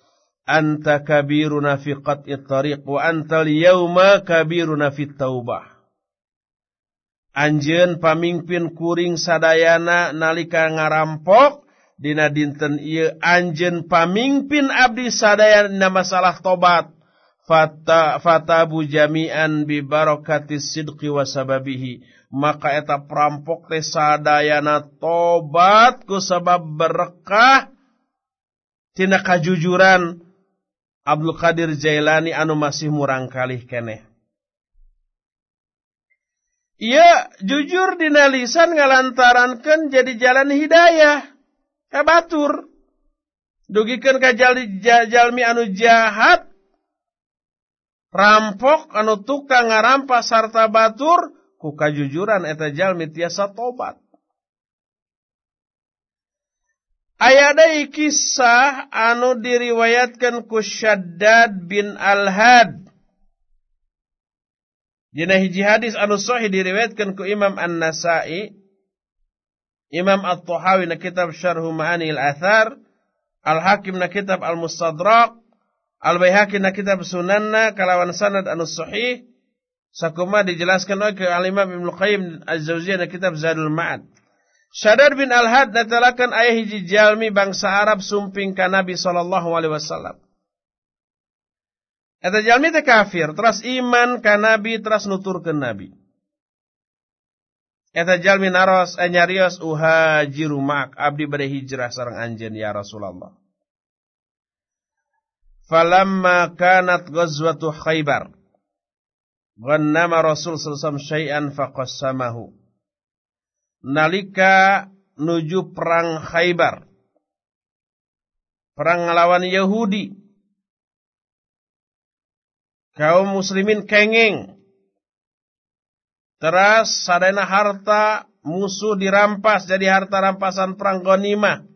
Speaker 1: Anta kabiruna fi qat'i tariq wa antal yauma kabiruna fi taubah. Anjen pamingpin kuring sadayana nalika ngarampok Dina dinten ieu anjen pamingpin abdi sadaya na masalah tobat. Fata fatabu jami'an bi barakati sidqi wa sababihi. Maka eta perampok teh sadayana tobat ku sabab berkah tina kajujuran Abdul Qadir Jailani anu masih murang kalih keneh. Ia jujur dinalisan ngalantarankan jadi jalan hidayah. Ka eh, batur. Dugikeun ka jalmi, jalmi anu jahat rampok anu tukang ngarampas sarta batur ku kajujuran eta jalmi tiasa tobat. Aya deui kisah anu diriwayatkan ku Syaddad bin Al-Had. Dina hiji hadis anu sahih diriwayatkan ku Imam An-Nasa'i Imam at tuhawi na kitab Syarh Ma'anil Athar, Al-Hakim na kitab Al-Mustadrak, Al-Baihaqi na kitab Sunanna kalawan sanad anu sahih, sakuma dijelaskan oleh Al-Imam Ibn Qayyim Az-Zauziyah na kitab Zadul Ma'ad. Syadad bin Al-Had datalakan ayah hiji jalmi bangsa Arab sumping ka Nabi sallallahu alaihi wasallam. Eta jalmi teh kafir, teras iman ka Nabi, teras nutur ke Nabi. Etajal min aros anyarios eh, uhajiru mak abdi bade hijrah sarang anjen ya Rasulullah. Falamma kanat ghazwatu Khaybar Ghannama Rasul sallallahu syai'an faqassamahu. Nalika nuju perang Khaybar. Perang ngelawan Yahudi. Kaum muslimin kenging teras sadena harta musuh dirampas jadi harta rampasan perang ghanimah.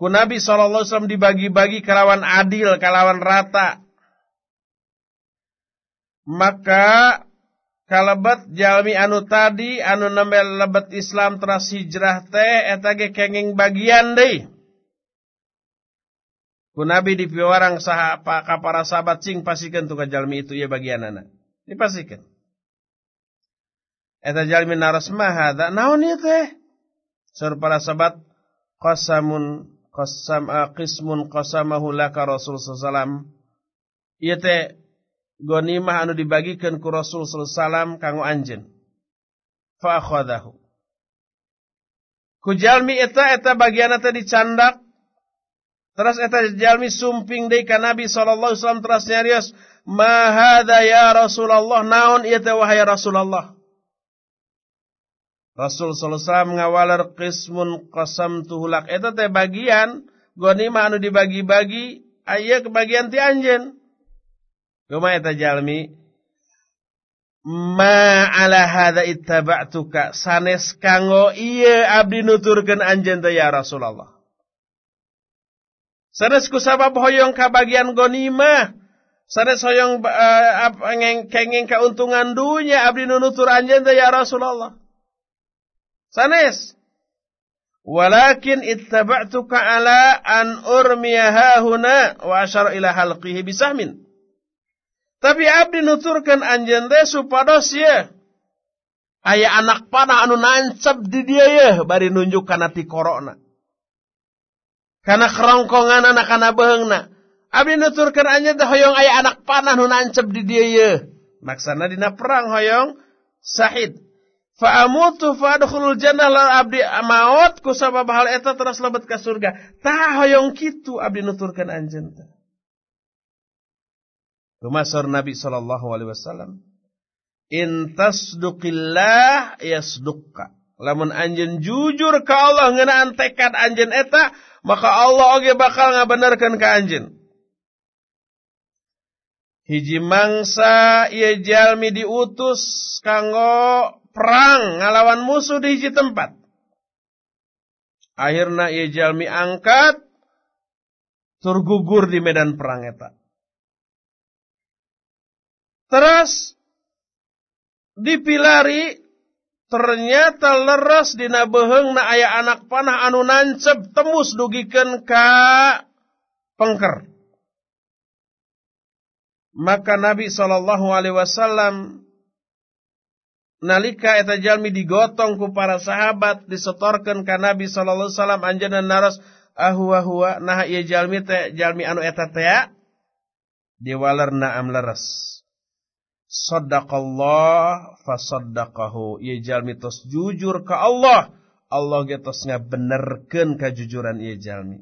Speaker 1: Ku Nabi SAW dibagi-bagi kalawan adil, kalawan rata. Maka kalabat jalmi anu tadi anu nembel lebet Islam teras hijrah teh eta ge kenging bagian deh, Ku Nabi dipiwarang saha para sahabat cing pasikeun tu ka jalmi itu ya bagian bagianana. Dipasikeun. Eta jalmin narasma hadza naon ieu teh? Sur para sahabat qasamun qasam aqismun ah, qasamahu laka Rasul sallam. Ieu teh gonimah anu dibagikan ku Rasul sallam kanggo anjeun. Fa akhadahu. Ku jalmi eta eta bagianna teh dicandak Terus eta jalmi sumping deui ka Nabi sallallahu alaihi wasallam terus nyarios, "Ma hadza ya Rasulullah? Naon ieu teh wahai Rasulullah?" Rasul SAW mengawalar kismun qasam tuhulak. Itu teh bagian. Gonima anu dibagi-bagi. Ayah kebagian ti anjen. Guma eta jalmi. Ma ala itabak ittaba'tuka. Sanes kango iya abdi nuturkan anjen teh ya Rasulullah. Sanes kusabab hoyong goni gonima. Sanes hoyong uh, eh, kengeng keuntungan dunia abdi nutur anjen teh ya Rasulullah sanes walakin ittaba'tuka ala an urmiyaha huna wa ashar ila halqihi bisahmin tapi abdi nuturkan anjen teh supados ye aya anak panah anu nancep di dia ye bari nunjuk kana ti korona kana kerongkongan anak kana beungna abdi nuturkan anjen teh hoyong aya anak panah anu nancep di dia ye maksana dina perang hoyong sahid fa adkhulul jannah lan abdi maut kusabab hal eta terus lebet ka surga. Tah hoyong kitu abdi nuturkeun anjeun teh. Rumasor Nabi sallallahu alaihi wasallam. In tasduqillah yasduqka. Lamun anjeun jujur ka Allah ngeunaan tekad anjeun eta, maka Allah oge bakal ngabenerkeun ka anjeun. Hiji mangsa ieu jalmi diutus kanggo perang ngalawan musuh di hiji tempat. Akhirnya ia jalmi angkat, tergugur di medan perang eta. Terus dipilari ternyata leres di nabeheng na aya anak panah anu nancep tembus dugikan ka pengker. Maka Nabi Shallallahu Alaihi Wasallam nalika eta jalmi digotong ku para sahabat disetorkan ka Nabi sallallahu alaihi wasallam anjeunna naros ahwa huwa nah ieu jalmi teh jalmi anu eta teh diwalerna am leres saddaqallah fa saddaqahu ieu jalmi tos jujur ka Allah Allah ge tos ngabenerkeun kajujuran ieu jalmi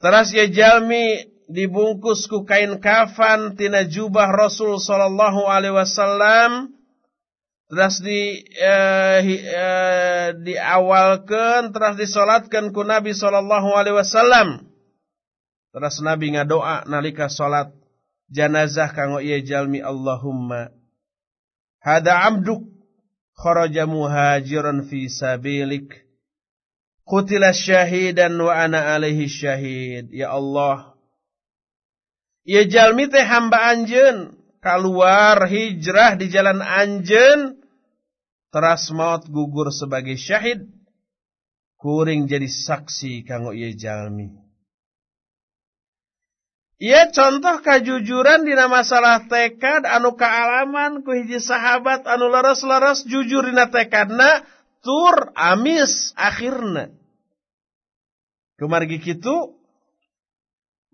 Speaker 1: Teras ieu jalmi dibungkus ku kain kafan tina jubah Rasul sallallahu alaihi wasallam terus di eh, eh, diawalkan terus disolatkan ku Nabi sallallahu alaihi wasallam terus Nabi ngadoa nalika solat jenazah kanggo ieu jalmi Allahumma hada amduk kharaja muhajiran fi sabilik qutila syahidan wa ana alaihi syahid ya Allah ya jalmi teh hamba anjeun keluar hijrah di jalan anjeun teras maut gugur sebagai syahid kuring jadi saksi kanggo ia jalmi Ia contoh kejujuran dina masalah tekad anu kealaman ku hiji sahabat anu laras laras jujur dina tekadna tur amis akhirna kemargi kitu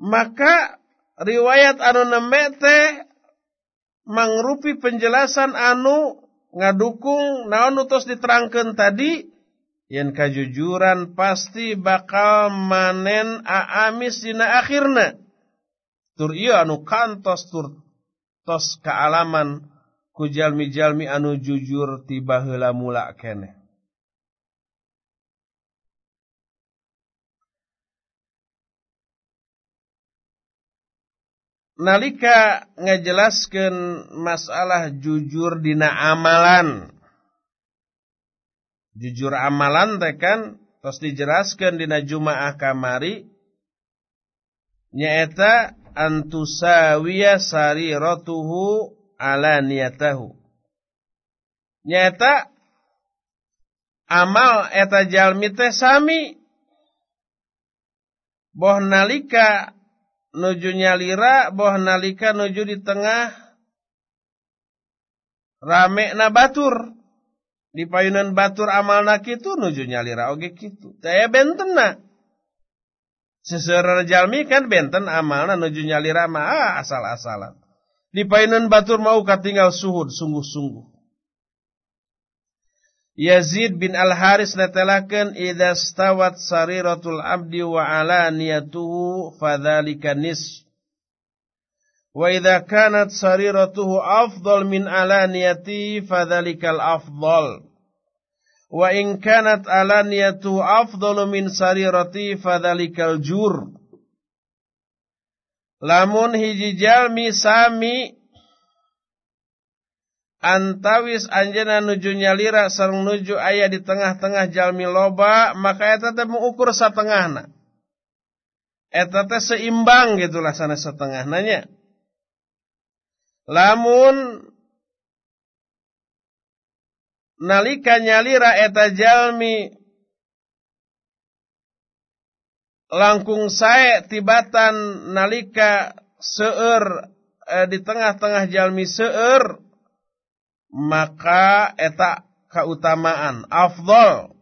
Speaker 1: maka riwayat anu nembe mengrupi penjelasan anu nga dukung naon utus ditraken tadi yen ka jujuran pasti bakal manen aami sinahir tur iyo anu kantos tur tos kaalaman kujal mi jal mi anu jujur tiba helamulakenne nalika ngejelaskan masalah jujur dina amalan jujur amalan tekan terus dijelaskan dina jumaah kamari nyaeta antusawiya rotuhu ala niyatahu nyata amal eta jalmitesami, sami boh nalika nuju nyalira boh nalika nuju di tengah rame na batur di payunan batur amalna kitu nuju nyalira oge kitu teh benten na seseureuna jalmi kan benten amalna nuju nyalira mah ah, asal-asalan di payunan batur mau katinggal suhud sungguh-sungguh Yazid bin Al-Haris netelakeun Ida stawat sariratul abdi wa ala alaniyatuhu fadzalika nis wa ida kanat sariratuhu afdal min ala alaniyati al afdal wa in kanat ala alaniyatuhu afdal min sarirati al jur lamun hijijal jalmi sami antawis anjena nuju nyalira sarang nuju ayah di tengah-tengah jalmi loba maka eta teh mengukur satengahna eta teh seimbang gitulah sana setengah nanya lamun nalika nyalira eta jalmi langkung sae tibatan nalika seueur eh, di tengah-tengah jalmi seueur maka eta keutamaan afdol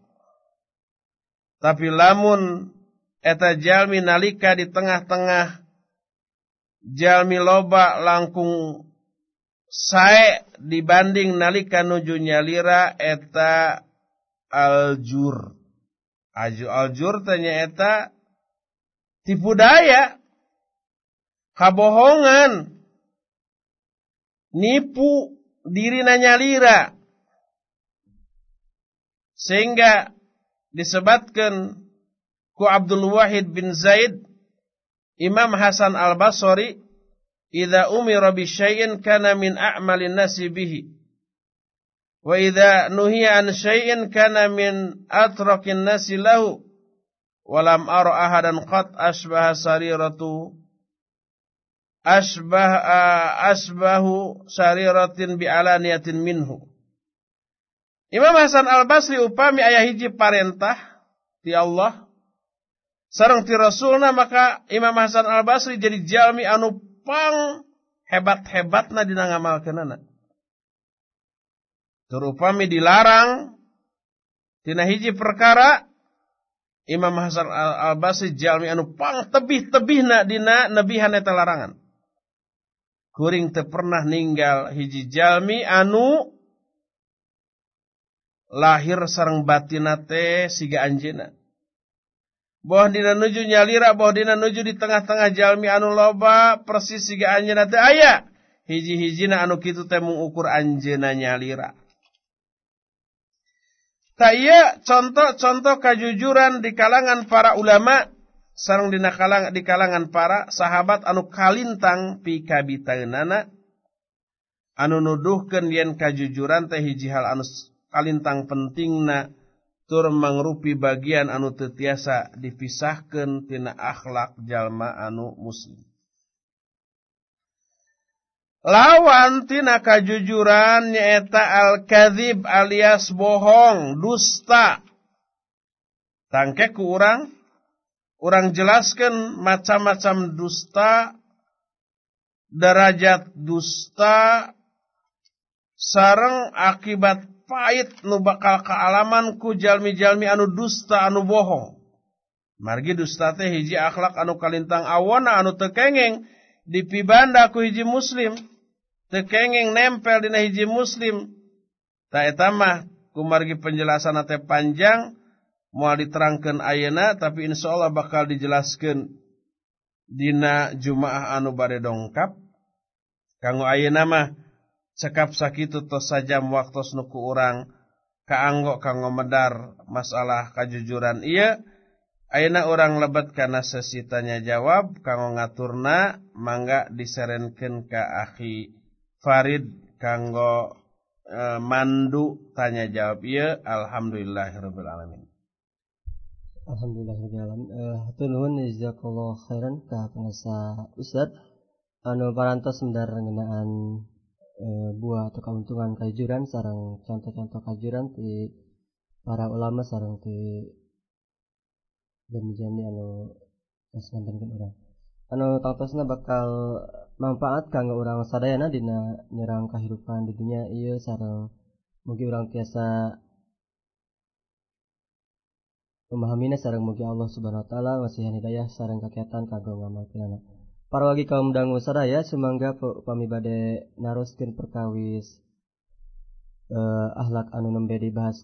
Speaker 1: tapi lamun eta jalmi nalika di tengah-tengah jalmi loba langkung sae dibanding nalika nuju nyalira eta aljur aju aljur tanya eta tipu daya kabohongan nipu nanya Lira sehingga disebatkan ku Abdul Wahid bin Zaid Imam Hasan Al-Basri ida Umi bi syai'in kana min a'malin nasi bihi wa idza nuhiya an syai'in kana min atrokin nasi lahu walam ara ahadan qat asbaha sariratu asbah asbahu sariratin bi alaniyatin minhu. Imam Hasan Al Basri upami ayah hiji parentah di Allah Sarang ti Rasulna maka Imam Hasan Al Basri jadi jalmi anu pang hebat-hebatna dina ngamalkeunana. Terupami dilarang tina hiji perkara Imam Hasan Al Basri jalmi anu pang tebih-tebihna dina nebihan eta larangan kuring te pernah ninggal hiji jalmi anu lahir sarang batina teh siga anjena boh dina nuju nyalira boh dina nuju di tengah-tengah jalmi anu loba persis siga anjena teh aya hiji-hijina anu kitu teh ukur anjena nyalira Tak iya contoh-contoh kejujuran di kalangan para ulama sarungdina di kalangan para sahabat anu kalintang pi na anu nuduh ke kajujuran tehhiji hal anu kalintang penting na tur menrupi bagian anu tiasa dipisah ketina akhlak jalma anu muslim lawantina kajujuran nyaeta alkadzib alias bohong dusta tangke kurang Orang jelaskan macam-macam dusta, derajat dusta, sarang akibat pahit nu bakal kealaman ku jalmi-jalmi anu dusta anu bohong. Margi dusta teh hiji akhlak anu kalintang awana anu tekengeng pibanda ku hiji muslim. Tekengeng nempel dina hiji muslim. Tak etamah kumargi penjelasan teh panjang mau diterangkan Ayena tapi insya Allah bakal dijelaskan Dina Jumaah Anubare dongkap kang ayenamah sekap sakit atau saja waktunuku orang Kaanggok kang medar masalah kejujuran ya Ana orang lebet karena sesi tanya jawab kang ngaturna mangga diserenken kaaki Farid kanggo e, mandu tanya jawab ia Alhamdulillahir belamin
Speaker 2: Alhamdulillah Alhamdulillahirrahmanirrahim uh, Tunun kalau khairan Kah pengasah Ustadz Anu parantos mendar ngenaan uh, eh, Buah atau keuntungan kajuran Sarang contoh-contoh kajuran Di para ulama sarang di Jami-jami anu Kasmantan orang Anu tangtosna bakal manfaat kanggo orang sadayana dina nyerang kehidupan di dunia iya sarang mungkin orang biasa memahaminya sarang mugi Allah subhanahu wa taala wasihan hidayah sarang kakiatan kagum amal kelana para lagi kaum dangu saraya semangga pamibade naruskin perkawis eh, ahlak anu nembe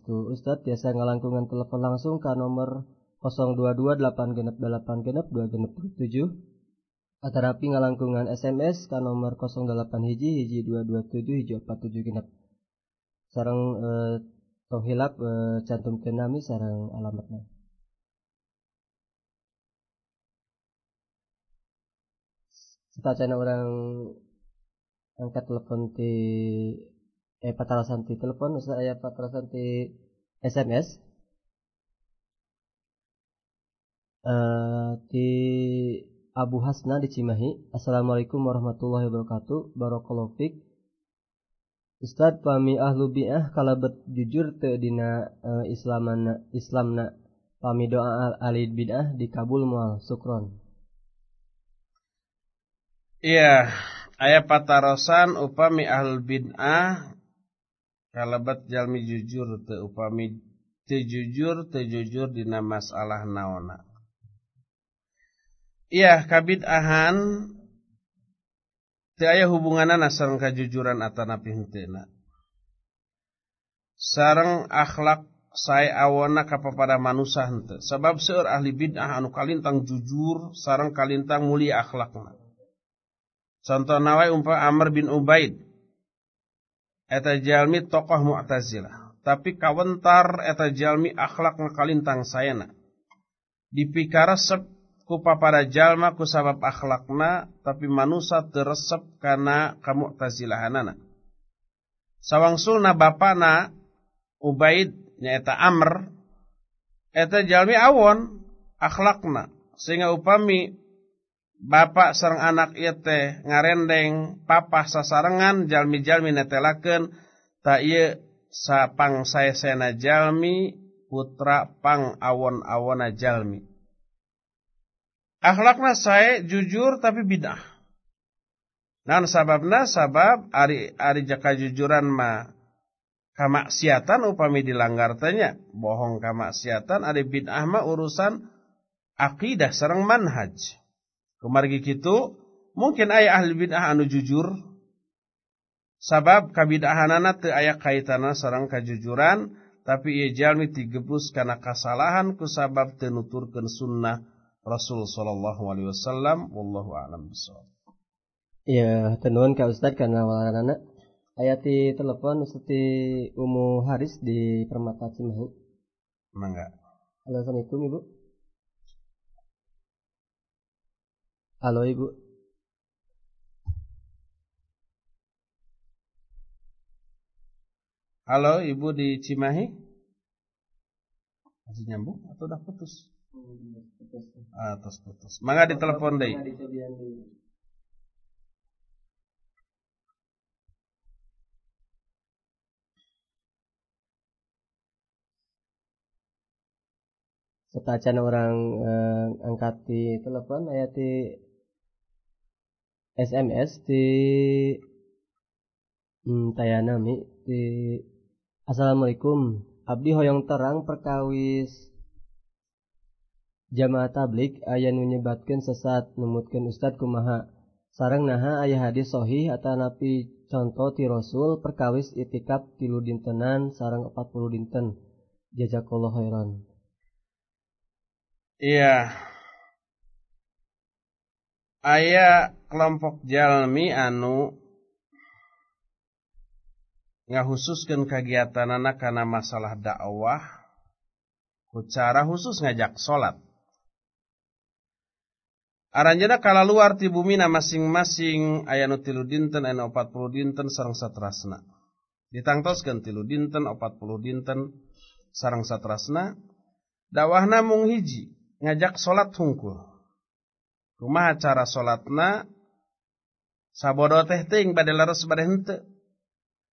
Speaker 2: ku Ustadz biasa ngalangkungan telepon langsung ke nomor 022 8 2 7 Atarapi ngalangkungan SMS ke nomor 08 hiji hiji 227 hiji 47 genep. Sarang eh, hilap eh, cantum kenami sarang alamatnya. setelah cina orang angkat telepon di eh patrasan di telepon saya ayah di SMS uh, di Abu Hasna di Cimahi Assalamualaikum warahmatullahi wabarakatuh Barakallahu fiqh Ustadz pami ahlu bi'ah bet jujur te dina uh, eh, islamana islamna pami doa al alid bid'ah dikabul mual sukron
Speaker 1: Iya, ayat patarosan upami ahl bid'ah kalabat jalmi jujur te upami te jujur te jujur dina masalah naona. Iya, kabid'ahan teu aya hubunganna sareng kajujuran atana pihentena. Sareng akhlak saya awana kapapada manusia hente. Sebab seueur ahli bid'ah anu kalintang jujur sarang kalintang mulia akhlakna. Contoh nawai umpama Amr bin Ubaid. Eta jalmi tokoh Mu'tazilah, tapi kawentar eta jalmi akhlak ngekalintang sayana. Dipikaresep ku papada jalma ku sabab akhlakna, tapi manusia teresep kana kamu'tazilahanana. Sawangsulna bapakna Ubaid nyaeta Amr eta jalmi awon akhlakna sehingga upami Bapak serang anak ieu teh ngarendeng papah sasarengan jalmi-jalmi netelakeun ta ieu sapangsaesena jalmi putra pang awon-awona jalmi. Akhlakna saya jujur tapi bidah. Nah sababna sabab ari ari jaka jujuran mah siatan upami dilanggar tanya bohong siatan ari bidah ma urusan akidah serang manhaj. Kemargi gitu mungkin ayah ahli bid'ah anu jujur. Sabab kabid'ahanana teu ayah kaitana sareng kajujuran, tapi ia jalmi digebus karena kesalahan ku sabab teu nuturkeun sunnah Rasul sallallahu alaihi wasallam wallahu a'lam bissawab.
Speaker 2: Ya, tenuan Kak Ustaz karena anak-anak ayat di telepon Ustaz Umu Haris di Permata Cimahi. Mangga. Assalamualaikum Ibu. Halo Ibu.
Speaker 1: Halo Ibu di Cimahi? Masih nyambung atau udah putus? Ah, terus putus. Mangga telepon deh.
Speaker 2: Setacan orang eh, angkat di telepon ayat di SMS di hmm, tayanami di Assalamualaikum Abdi hoyong terang perkawis jamaah tablik ayah menyebatkan sesat memutkan Ustad kumaha sarang naha ayah hadis sohih atau napi contoh ti Rasul perkawis itikap tilu dintenan sarang 40 dinten jazakallah Hoyron
Speaker 1: iya yeah. aya kelompok jalmi anu nga khususken kegiatan anak-anak masalah dakwah ucara khusus ngajak salat a jedakala lu arti bumi na masing-masing ayanut tilu dinten en opat puluh dinten sarang satrasna ditangtosken tilu dinten opat puluh dinten sarang satrasna dakwahna mung hiji ngajak salat hungkul Rumah acara solatna Sabodo teh ting laras bade hente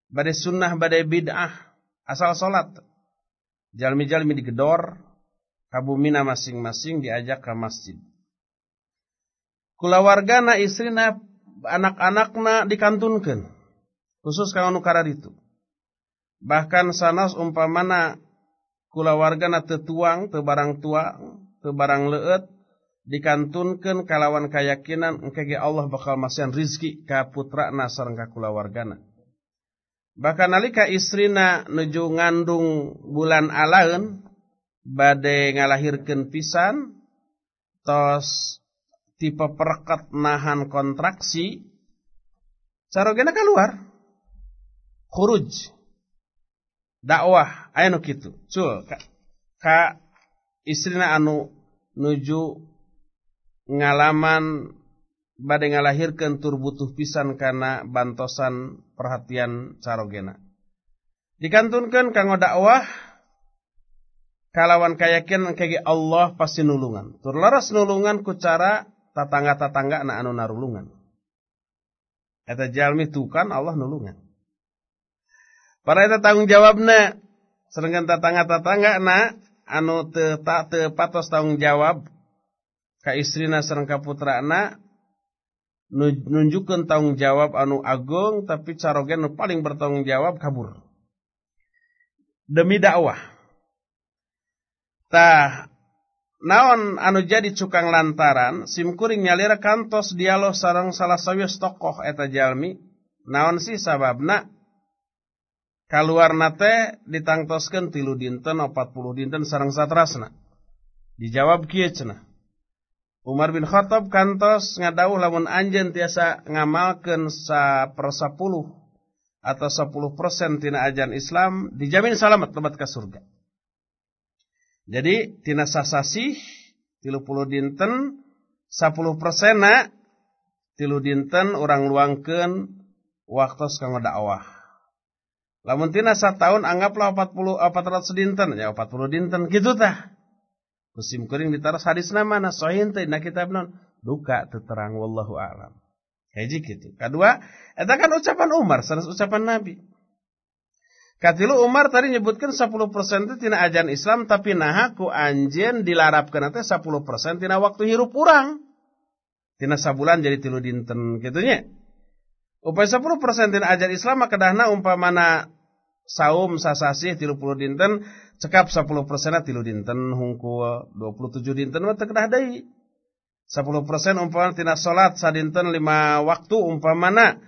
Speaker 1: Bade sunnah bade bid'ah asal salat. Jalmi-jalmi digedor kabumina masing-masing diajak ke masjid. Kulawargana na anak-anakna dikantunken Khusus ka anu itu. Bahkan sanas umpamana kulawargana teu tuang, teu barang tebarang teu dikantunkan kalawan keyakinan engkege Allah bakal masihan rizki ka putrana sareng ka kulawargana. Bahkan nalika istrina nuju ngandung bulan alaun bade ngalahirkan pisan tos tipe perekat nahan kontraksi carogena keluar kuruj dakwah anu itu cul ka, ka istrina anu nuju ngalaman bade ngalahirkan butuh pisan karena bantosan perhatian carogena. Dikantunkan kanggo dakwah kalawan kayakin kaya Allah pasti nulungan. Tur laras nulungan ku cara tatangga-tatangga na anu narulungan. Eta jalmi kan Allah nulungan. Para eta tanggung jawabna serengan tatangga-tatangga na anu te, ta, te patos tanggung jawab Ka istrina Serengka putraak nununjukkan tanggung jawab anu Agung tapi caroogennu paling bertanggung jawab kabur demi dakwahtah naon anu jadi cukag lantaran simkuring nyalire kantos dialog sarang salah saya tokoh eta Jami naon sih sabab kal luar nate ditangtosken tilu dinten 40 dinten sarang satterana dijawab Kina Umar bin Khattab kantos ngadauh lamun anjen tiasa ngamalkan sa persapuluh atau 10 persen tina ajaran Islam dijamin selamat tempat ke surga. Jadi tina sasasi tilu puluh dinten 10 na tilu dinten orang luangkan waktu kanggo dakwah. Lamun tina tahun anggaplah empat 400 dinten ya puluh dinten gitu tah. Musim kuring ditaruh hadisna nama sahih teh na kitab non duka teterang wallahu alam. Kaji gitu. Kedua, eta kan ucapan Umar sanes ucapan Nabi. Katilu Umar tadi nyebutkan 10% tina ajaran Islam tapi naha ku anjeun dilarapkeun teh 10% tina waktu hirup urang. Tina sabulan jadi tilu dinten gitu nya. Upaya 10% tina ajaran Islam maka dahna umpamana saum sasasi tilu puluh dinten cekap sepuluh persen tilu dinten hungkul dua puluh tujuh dinten mah terkenah dai sepuluh persen umpama tina solat sadinten lima waktu umpamana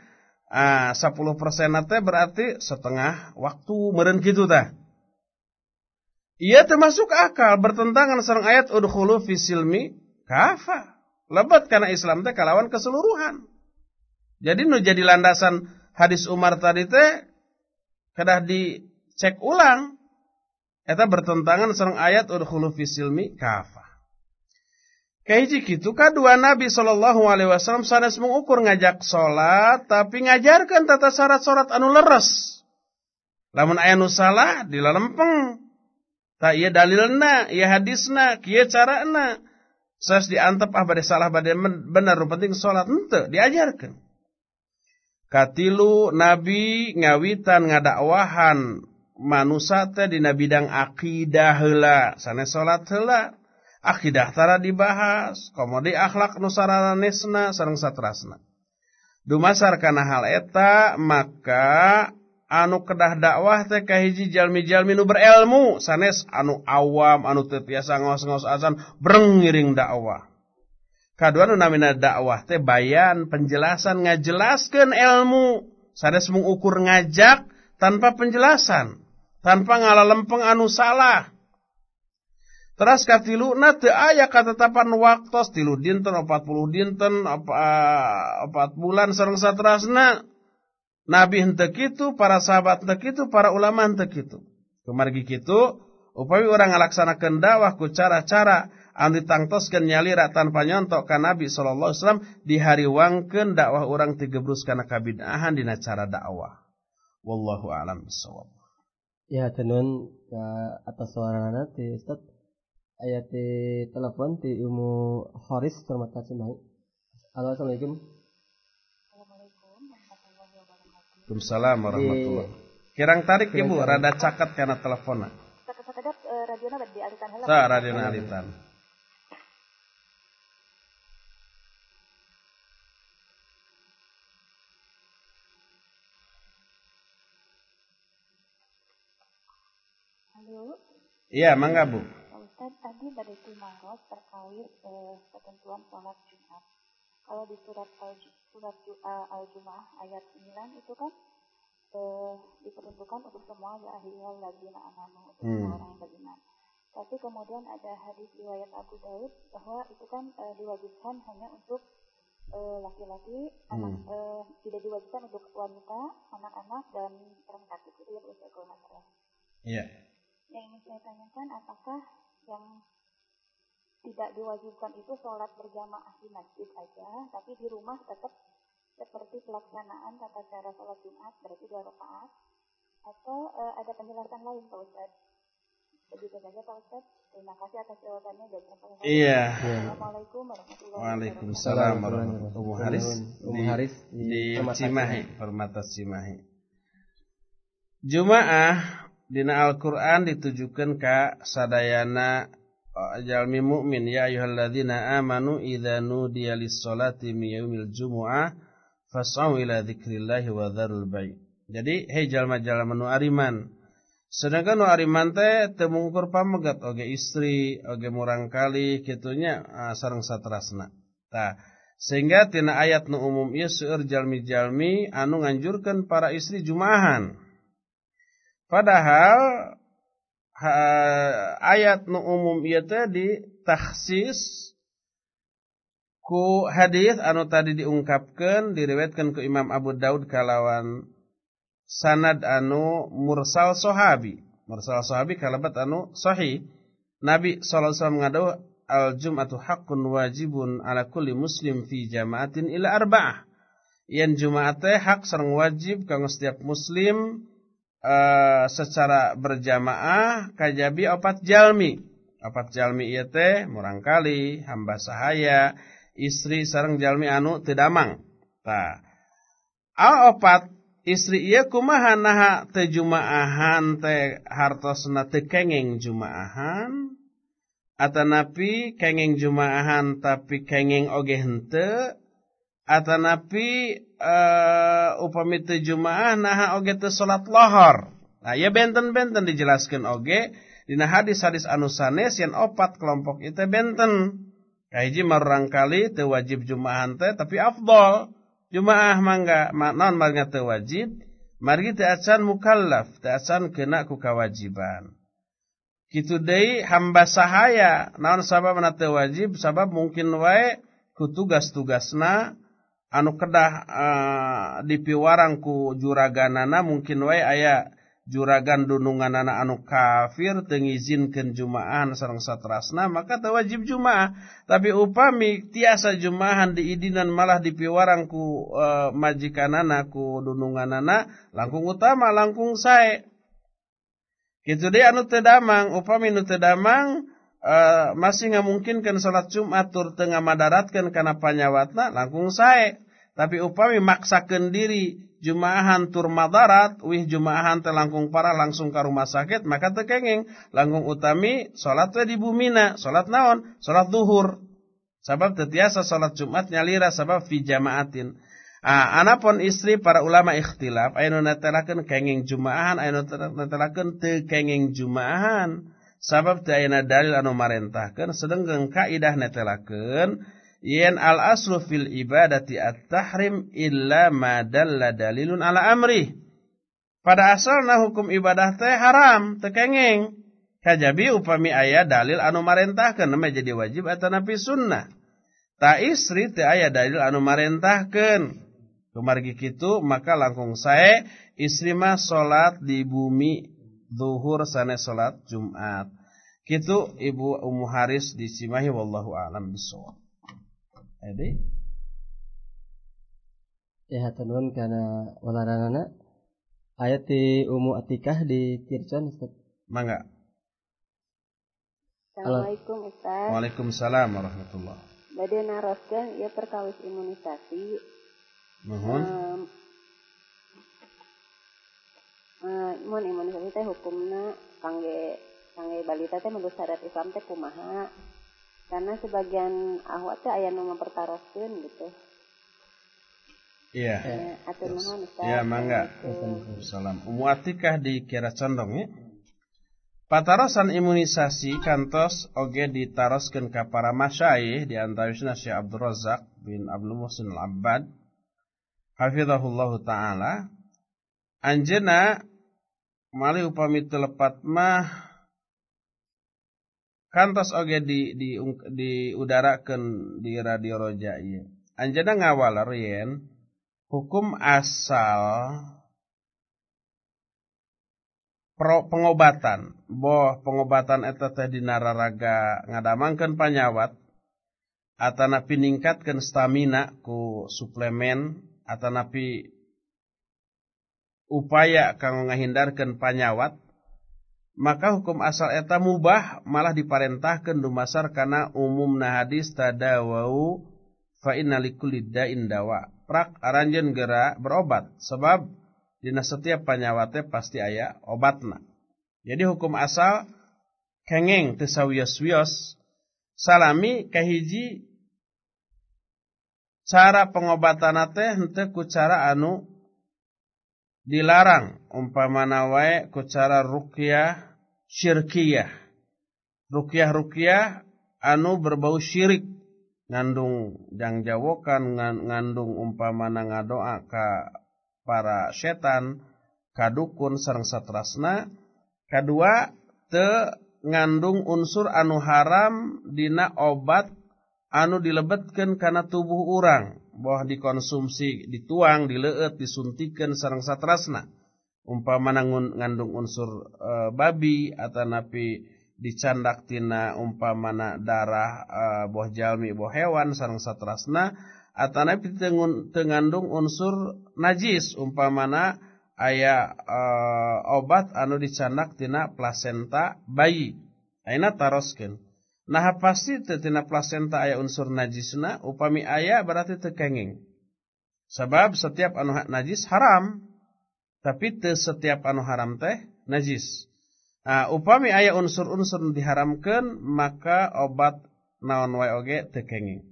Speaker 1: ah sepuluh persen teh berarti setengah waktu meren gitu tah ia termasuk akal bertentangan sareng ayat udkhulu fisilmi kafa lebat karena Islam teh kalawan keseluruhan jadi nu jadi landasan hadis Umar tadi teh Kedah dicek ulang eta bertentangan sareng ayat udkhulu fisilmi kafa Kahiji kitu kadua Nabi sallallahu alaihi wasallam sanes mengukur ngajak salat tapi ngajarkan tata syarat-syarat anu leres. Lamun aya nu salah dilalempeng. Ta ieu iya dalilna, ieu iya hadisna, kieu carana. Sas diantep ah bade salah bade benar, penting salat henteu diajarkan. punya tilu nabi ngawitan ngadakwhan manusate di nabidang aqidahla sanes salatla akidahtara dibahas komodi akhlak nusararan nena sarang satu Rana Dumasarkan hal eta maka anu kedah dakwahtK hijijalmijal minu berelmu sanes anu awam anutetasa ngos-asan bering dakwah Kaduan namina dakwah teh bayan penjelasan ngajelaskan ilmu. Saya mung ukur ngajak tanpa penjelasan, tanpa ngalalempeng anu salah. Teras katilu na teu aya katetapan waktos tilu dinten puluh dinten apa 4 bulan sareng rasna Nabi henteu itu, para sahabat henteu itu, para ulama henteu kitu. Kemargi kitu Upami orang ngalaksanakan dakwah ku cara-cara anu ditangtoskeun nyalira tanpa nyontok ka Nabi sallallahu alaihi wasallam dihariwangkeun dakwah urang teu gebrus kana kabid'ahan dina cara dakwah. Wallahu a'lam bissawab.
Speaker 2: Ya, tenun ke atas suarana ti Ustaz aya di telepon di umu Horis terima kasih Halo, Assalamualaikum. Assalamualaikum.
Speaker 1: Waalaikumsalam warahmatullahi. Iya. Kirang tarik Ibu rada caket karena teleponan
Speaker 3: terhadap uh, eh, Radiona di alitan halam. Sa Radiona alitan. Halo.
Speaker 1: Iya, mangga Bu.
Speaker 2: Nah,
Speaker 3: Ustaz, tadi dari Tumarot terkait eh, ketentuan sholat Jumat. Kalau di surat Al-Jumat al, al ayat 9 itu kan eh, diperuntukkan untuk semua ya ahliyal anak amanu untuk hmm. semua orang yang beriman. Tapi kemudian ada hadis riwayat Abu Daud bahwa itu kan eh, diwajibkan hanya untuk eh, laki-laki, eh, anak hmm. eh, tidak diwajibkan untuk wanita, anak-anak dan orang sakit itu ya berusia kalau Iya. Yang ingin saya tanyakan apakah yang tidak diwajibkan itu sholat berjamaah di masjid aja, tapi di rumah tetap seperti pelaksanaan tata cara sholat Jumat berarti dua rakaat atau e, ada penjelasan lain Pak Ustaz? Begitu saja Pak Ustaz. Terima kasih atas jawabannya dan Iya. Assalamualaikum
Speaker 1: warahmatullahi wabarakatuh. Waalaikumsalam warahmatullahi wabarakatuh. Umu Haris di, di Cimahi, Permata Cimahi. Jumaah dina Al-Qur'an ditujukan ke sadayana eh, jalmi mukmin ya ayyuhalladzina amanu idza nudiya lis-salati min yaumil jumu'ah Fas'au ila dzikrillah wa dzarul bai'. Jadi hei jalma-jalma nu ariman. Sedangkan nu ariman teh teu mungkur pamegat oge istri, oge murang kali kitunya sareng satrasna. Tah, sehingga tina ayat nu umum ieu seueur jalmi-jalmi anu nganjurkeun para istri jumahan. Padahal ha, ayat nu umum ieu teh ditakhsis ku hadis anu tadi diungkapkan diriwayatkan ke Imam Abu Daud kalawan sanad anu mursal sahabi mursal sahabi kalabat anu sahih Nabi sallallahu alaihi wasallam ngadawuh al jum'atu haqqun wajibun ala kulli muslim fi jama'atin ila arba'ah yen jumaat teh hak sareng wajib kanggo setiap muslim eh, secara berjamaah kajabi opat jalmi opat jalmi ieu teh murangkali hamba sahaya istri sarang jalmi anu tedamang ta nah, al opat istri iya kumaha naha te jumaahan te hartosna te kengeng jumaahan atanapi kengeng jumaahan tapi kengeng oge hente atanapi uh, eh, upami te jumaah naha oge te solat lohor nah ya benten-benten dijelaskan oge dina hadis-hadis anu sanes yang opat kelompok itu benten Kaji marangkali tewajib jumaahan teh tapi afdol. Jumaah mangga non marga tewajib. Margi teacan mukallaf. Teacan kena ku kewajiban. Kitu dei hamba sahaya. Non sabab na tewajib. Sabab mungkin wae ku tugas-tugasna. Anu kedah uh, dipiwarang ku juraganana mungkin wae ayah juraga dunungan anak anu kafir tengizinkenjumaahan seorang satu rasna maka tahu wajib jumaah tapi upami tiasa jumahan diidinan malah di piwaangku e, majikan anakku dunungan anak langkung utama langkung sa dia anu tedamang upa minu tedamang e, masih nga mungkinkan salat jumat tur tengah maddaratkan karenanyawatna langkung sae tapi upami maksakan diri jumaahan tur madarat wih jumaahan telangkung parah langsung ke rumah sakit maka tekengeng langkung utami salat we di bumina sholat naon sholat duhur. sabab tetiasa sholat Jumat nyalira sabab fi jamaatin ah anapun istri para ulama ikhtilaf anu netelakan kenging jumaahan anu netelakan teu kenging jumaahan sabab teu aya dalil anu marentahkeun sedenggeung kaidah netelakan. Yen al aslu fil ibadati at-tahrim illa ma dalla dalilun ala amri. Pada asalna hukum ibadah teh haram, tekengeng. Kajabi upami aya dalil anu marentahkeun nama jadi wajib atau napi sunnah. Ta istri teh aya dalil anu marentahkeun. Kumargi kitu maka langkung sae istri mah salat di bumi zuhur sane salat Jumat. Kitu Ibu Ummu Haris di Cimahi wallahu alam bisawab eh
Speaker 2: Ya, tenun karena olahragana ayat di umu atikah di Kircon Ustaz.
Speaker 1: Mangga.
Speaker 3: Assalamualaikum Ustaz.
Speaker 1: Waalaikumsalam warahmatullahi.
Speaker 3: Badai naroskeun ya perkawis imunisasi. Mohon. Um, uh, eh, imun imunisasi teh hukumna kangge kangge balita teh menurut syarat Islam teh kumaha? karena sebagian ahwat tuh ayah nomor pertaruhkan gitu
Speaker 1: Iya. Ya,
Speaker 3: atau nuhun Ustaz. Iya, mangga.
Speaker 1: assalamualaikum Muatikah dikira condong ya? Patarosan imunisasi kantos oge ditaroskan ke para masyaih di antaranya Syekh Abdul Razak bin Abdul Muhsin Al-Abbad hafizahullah taala. anjena mali upami telepat mah kantos oge di di ken di radio roja iya anjana ngawalar yen hukum asal pro, pengobatan boh pengobatan eta teh dinararaga ngadamangkeun panyawat atanapi ningkatkan stamina ku suplemen atanapi upaya kanggo ngahindarkeun panyawat maka hukum asal etam mubah malah diparenttah kedumaskana umum na hadistadawa fakulida indawa pra arannje gera berobat sebab Dinah setiap penyawate pasti ayaah obatna jadi hukum asalkengingtesauwisos salami kehiji cara pengobatanate nte kucara anu Dilarang umpamanawaek kecara ruyah Sykiah Rukiah ruyah anu berbau Syirik, ngandungjangjawokan ngandung umpaman ngadoaka para setan, kadukun serrangat rasna, Kadu te ngandung unsur anu haramdina obat anu dilebetkan karena tubuh urang. Boh dikonsumsi dituang dileet disuntikan sarang satrasna umpa menangun ngandung unsur eh, babi ana napi dicandaktina umpa man darah eh, boh jami boh hewan sarang satrasna ana napitengahndung unsur najis umpa mana ayaah eh, obat anu dicanaktina placenta bayi a tarosken Nah pasti tetina plasenta ayah unsur najisna upami ayah berarti tekenging. Sebab setiap anu najis haram. Tapi te setiap anu haram teh najis. Uh, upami ayah unsur-unsur diharamkan maka obat naon wae oge tekenging.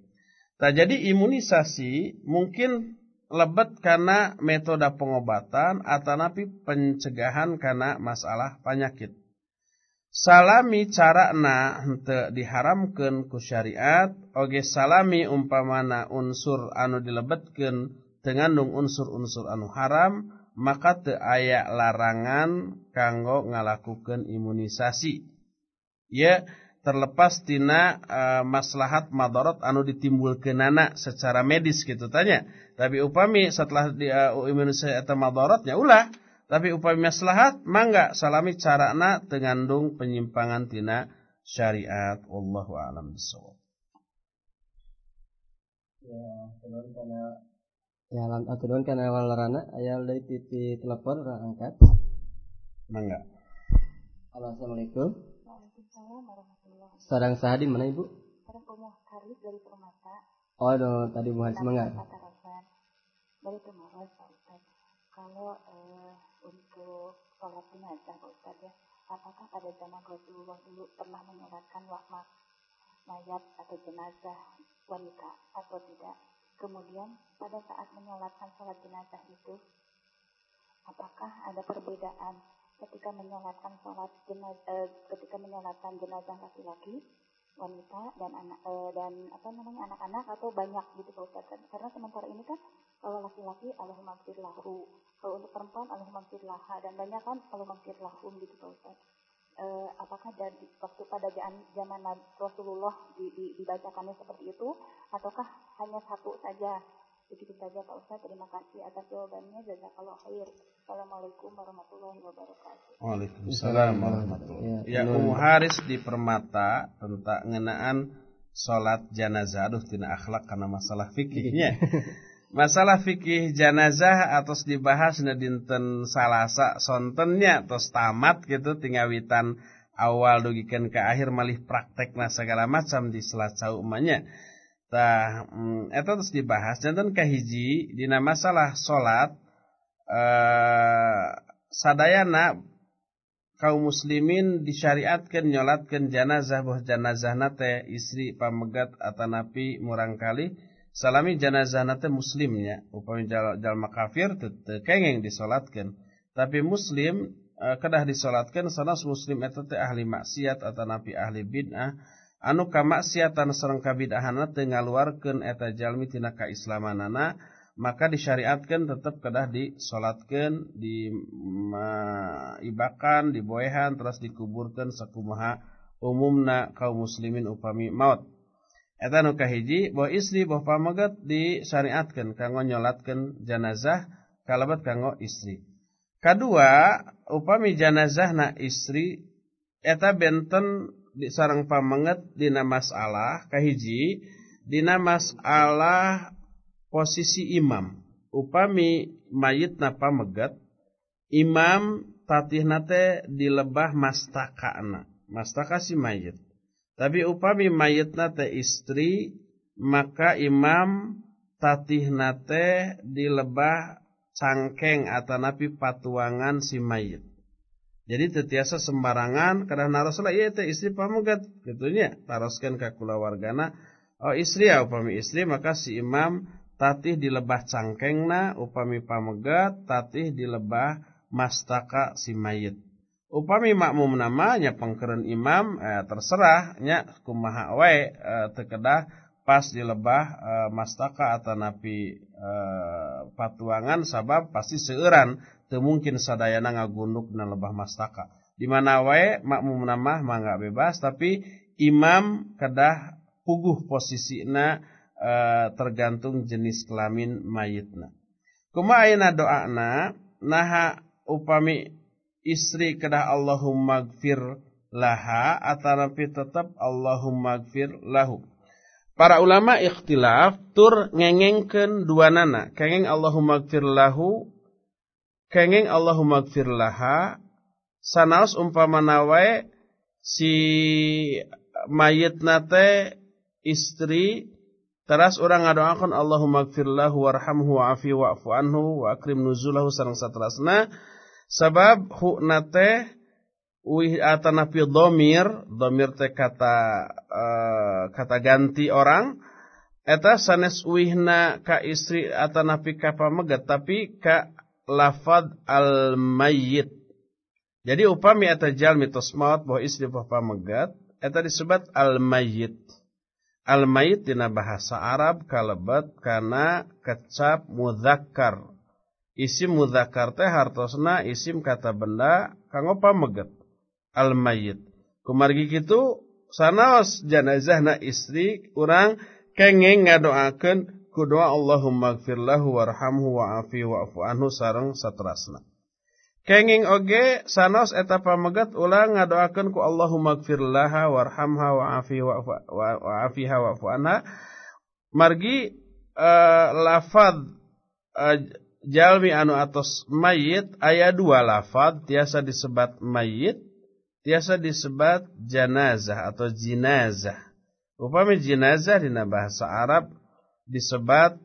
Speaker 1: Tak jadi imunisasi mungkin lebat karena metode pengobatan atau napi pencegahan karena masalah penyakit. salami cara nante diharamkan ku syariatge salami umpa mana unsur anu dilebetkan denganndung unsur unsur anu haram maka te aya larangan kanggo melakukan imunisasi ya terlepas tina e, maslahat madorot anu ditimbul ke nanak secara medis gitu tanya tapi upami setelah dia u e, immun atau madorotnya ulah Tapi upami maslahat mangga salami carana tengandung penyimpangan tina syariat. Wallahu a'lam bishawab.
Speaker 2: Ya, tenun kana ya lan aturan ah, kana walarana aya dari titi telepon orang angkat. Mangga. Halo, Assalamualaikum. Waalaikumsalam
Speaker 3: warahmatullahi
Speaker 2: Sarang saha di mana Ibu?
Speaker 3: Sarang Umar Karif dari Permata.
Speaker 2: Oh, aduh, tadi Bu Haris Dari
Speaker 3: permata. Kalau eh, untuk sholat jenazah Pak Ustaz ya. Apakah pada zaman Rasulullah dulu pernah menyolatkan wafat mayat atau jenazah wanita atau tidak? Kemudian pada saat menyolatkan sholat jenazah itu, apakah ada perbedaan ketika menyolatkan sholat jenazah, eh, ketika menyolatkan jenazah laki-laki wanita dan anak eh, dan apa namanya anak-anak atau banyak gitu Pak Ustaz kan karena sementara ini kan kalau laki-laki Allahumma mampir lahu. Kalau untuk perempuan mampir laha dan banyak kan mampir lahum gitu Pak Ustaz. E, apakah dari waktu pada zaman Rasulullah di, di, dibacakannya seperti itu ataukah hanya satu saja? Begitu saja Pak Ustaz, terima kasih atas jawabannya. kalau khair. Assalamualaikum
Speaker 1: warahmatullahi wabarakatuh. Waalaikumsalam warahmatullahi iya, wabarakatuh. Ya, Ummu Haris di Permata tentang ngenaan sholat janazah aduh tina akhlak karena masalah fikihnya. Iya. Masalah fikih janazah atau dibahas na dinten Salasa sontennya atau tamat gitu tingawitan awal dugikan ke akhir malih praktek na segala macam di Selasa umanya. Tah mm, itu tos dibahas janten kahiji dina masalah solat. eh sadayana kaum muslimin disyariatkan nyolatkan janazah boh janazah nate istri pamegat atanapi murangkali kali Salmi janazanate muslimnya upami- Jalma kafir tetap kengeng disolatkan tapi muslim e, kedah diolatkan sanas muslim itu itu ahli maksiat atau nabi ahli Binah anuukaaksiatan serrengkabihana ngaluarkan etajalmitina kaislama nana maka disyariatkan tetap kedah disolatkan diibakan dibohan terus dikuburkan sekumaha umumna kaum muslimin upami maut ji istri bahwa pa disariatkan kamu nyoolaatkan janazah kalaubat kanggo istri kedua upami janazah na istri eta beten di sareng pamenget di nama Allahkahhiji di nama Allah posisi Imam upami mayit na pameget Imam tatihnate dilebahh masana masaasi mayit Tapi upami mayitna teh istri, maka imam nate di lebah cangkeng atau napi patuangan si mayit. Jadi tetiasa sembarangan karena Rasulullah iya teh istri pamugat gitunya taroskan ka wargana. Oh istri ya upami istri maka si imam tatih cangkeng cangkengna upami pamegat tatih lebah mastaka si mayit upami makmum namanya pengkeren imam eh, terserahnya kumaha wae eh, tekedah pas di lebah eh, mastaka atau napi eh, patuangan sabab pasti seuran teu mungkin sadayana ngagunduk dan lebah mastaka di mana wae makmum namah mangga bebas tapi imam kedah puguh posisina eh, tergantung jenis kelamin mayitna kuma ayeuna na, naha upami istri kena Allahumma gfir laha atanapi tetap Allahumma gfir lahu. Para ulama ikhtilaf tur ngengengken dua nana. Kengeng Allahumma gfir lahu. Kengeng Allahumma gfir laha. Sanaus umpama nawai si mayit nate istri Teras orang ngadoakan Allahumma gfir lahu warhamhu wa'afi waafu anhu wa akrim nuzulahu sarang satrasna Sebab hukna teh wi'atan fi domir domir teh kata uh, kata ganti orang. Eta sanes wihna ka istri atanapi ka pamegat tapi ka lafad al mayit. Jadi upami eta jalmi tos maut bahwa istri papa megat eta disebut al mayit. Al mayit dina bahasa Arab kalebet karena kecap muzakkar. Isim mudzakkar teh hartosna isim kata benda kanggo pameget. al mayyit. Kumargi kitu sanaos janazahna istri urang kenging ngadoakeun ku doa Allahumma ighfir lahu warhamhu wa'afi wa'fu anhu sareng satrasna Kenging oge sanos eta pameget ulang ngadoakeun ku Allahumma laha warhamha wa'afi wa'afiha wa'fu anha. Margi uh, eh, lafaz uh, eh, Ke Jaalmi anu atas mayit aya dua lafat tiasa disebat mayit tiasa disebat janazah atauzinazah upami jnazah bahasa Arab disebat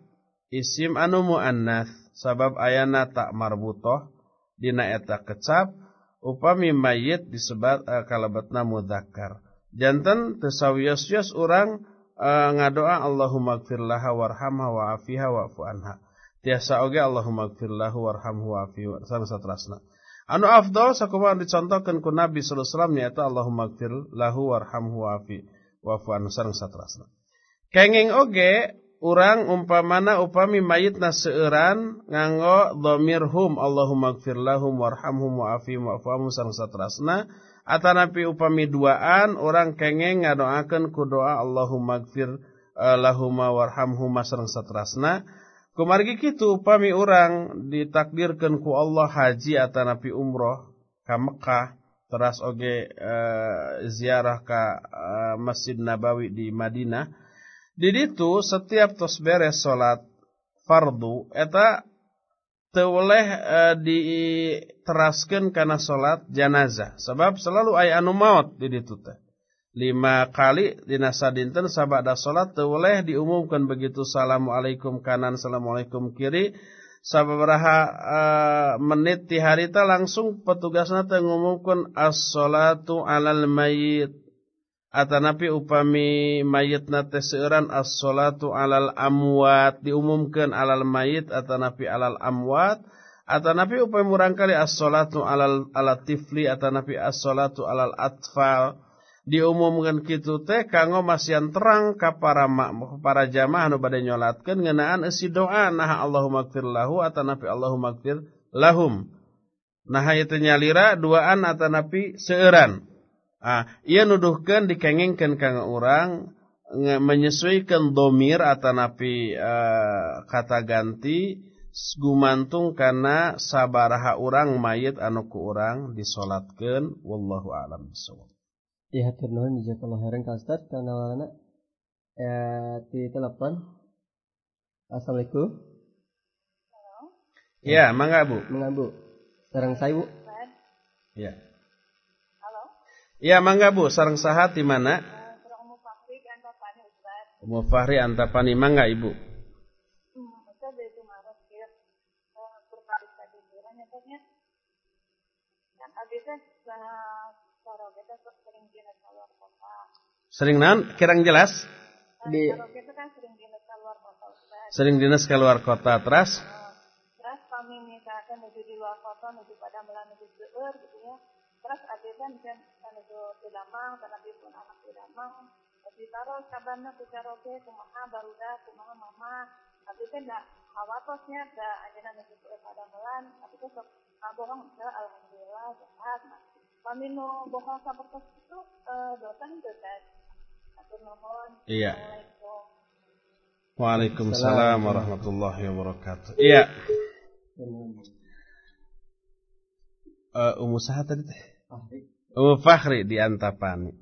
Speaker 1: isim anu muannath sabab ayana tak'ar butoh dina tak kecap upami mayit disebat eh, kalebet na mudhakar jantantesauwiyosyos orangrang eh, ngadoa Allahu magfirlaha warham wafiha wafuanha tiasa oge Allahumma gfirlahu warhamhu wa'afihi sampai rasna. anu afdol sakumaha anu dicontohkan ku Nabi sallallahu alaihi wasallam nyaeta Allahumma gfir warhamhu wa'afi wa'fu anhu sareng satrasna kenging oge urang umpamana upami mayitna seueuran nganggo dhamir hum Allahumma gfir lahum warhamhum wa'afi wa'fu anhum sareng satrasna Atanapi upami duaan orang kengeng ngadoakeun ku doa Allahumma gfir eh, lahuma warhamhuma sareng satrasna Kumargi kitu upami orang ditakdirkan ku Allah haji atau napi umroh ke Mekah teras oge e, ziarah ke e, eh, Masjid Nabawi di Madinah. Di ditu setiap tos beres solat fardu eta teoleh e, eh, diteraskan karena solat jenazah sebab selalu aya anu maut di ditu teh lima kali dinasa dinten solat tu boleh diumumkan begitu salamualaikum kanan salamualaikum kiri beraha uh, eh, menit ti ta langsung petugas teu ngumumkeun as-salatu alal mayit atanapi upami mayit nate seueuran as-salatu alal amwat diumumkan alal mayit atanapi alal amwat atanapi upami murang kali as-salatu alal alatifli atanapi as-salatu alal atfal diumumkan gitu teh kanggo masian terang ka para makmum para jamaah anu nyolatkan, nyolatkeun ngeunaan esi doa nah Allahumma gfir lahu atanapi Allahumma gfir lahum nah ieu nyalira duaan atanapi seueuran ah ieu nuduhkeun dikengengkeun kanggo urang menyesuaikan domir atanapi uh, e, kata ganti gumantung karena sabaraha orang mayit anu ku orang disolatkan wallahu alam bisawab Ya,
Speaker 2: hatur nuhun jazakallahu khairan Kak Ustaz karena mana ya, di telepon. Assalamualaikum.
Speaker 1: Halo. Iya, mangga
Speaker 2: Bu. Mangga Bu. Sarang saya Bu. Iya.
Speaker 1: Halo. Iya, mangga Bu, sarang saha di mana? Eh, Umu Fahri Antapani Ustaz. Mufahri Antapani mangga Ibu.
Speaker 3: Hmm, abisnya.
Speaker 1: Sering naon? Kirang jelas? Di gitu kan sering dinas ke luar kota terus
Speaker 3: terus oh, kami misalkan menuju di luar kota menuju pada melalui menuju seueur gitu ya terus akhirnya misalkan menuju Cidamang tanapi pun anak Cidamang tapi taruh kabarnya ke oke kumaha baruda kumaha mama tapi kan tidak ada ke ajaran menuju seur pada melan tapi sok kan bohong ke ya, alhamdulillah sehat nah kami nu bohong sabar itu dosa eh, dosa
Speaker 2: Iya.
Speaker 1: Waalaikumsalam warahmatullahi wabarakatuh. Iya. Uh, iya. eh, Umu Sahat tadi teh? Umu Fahri di Antapani.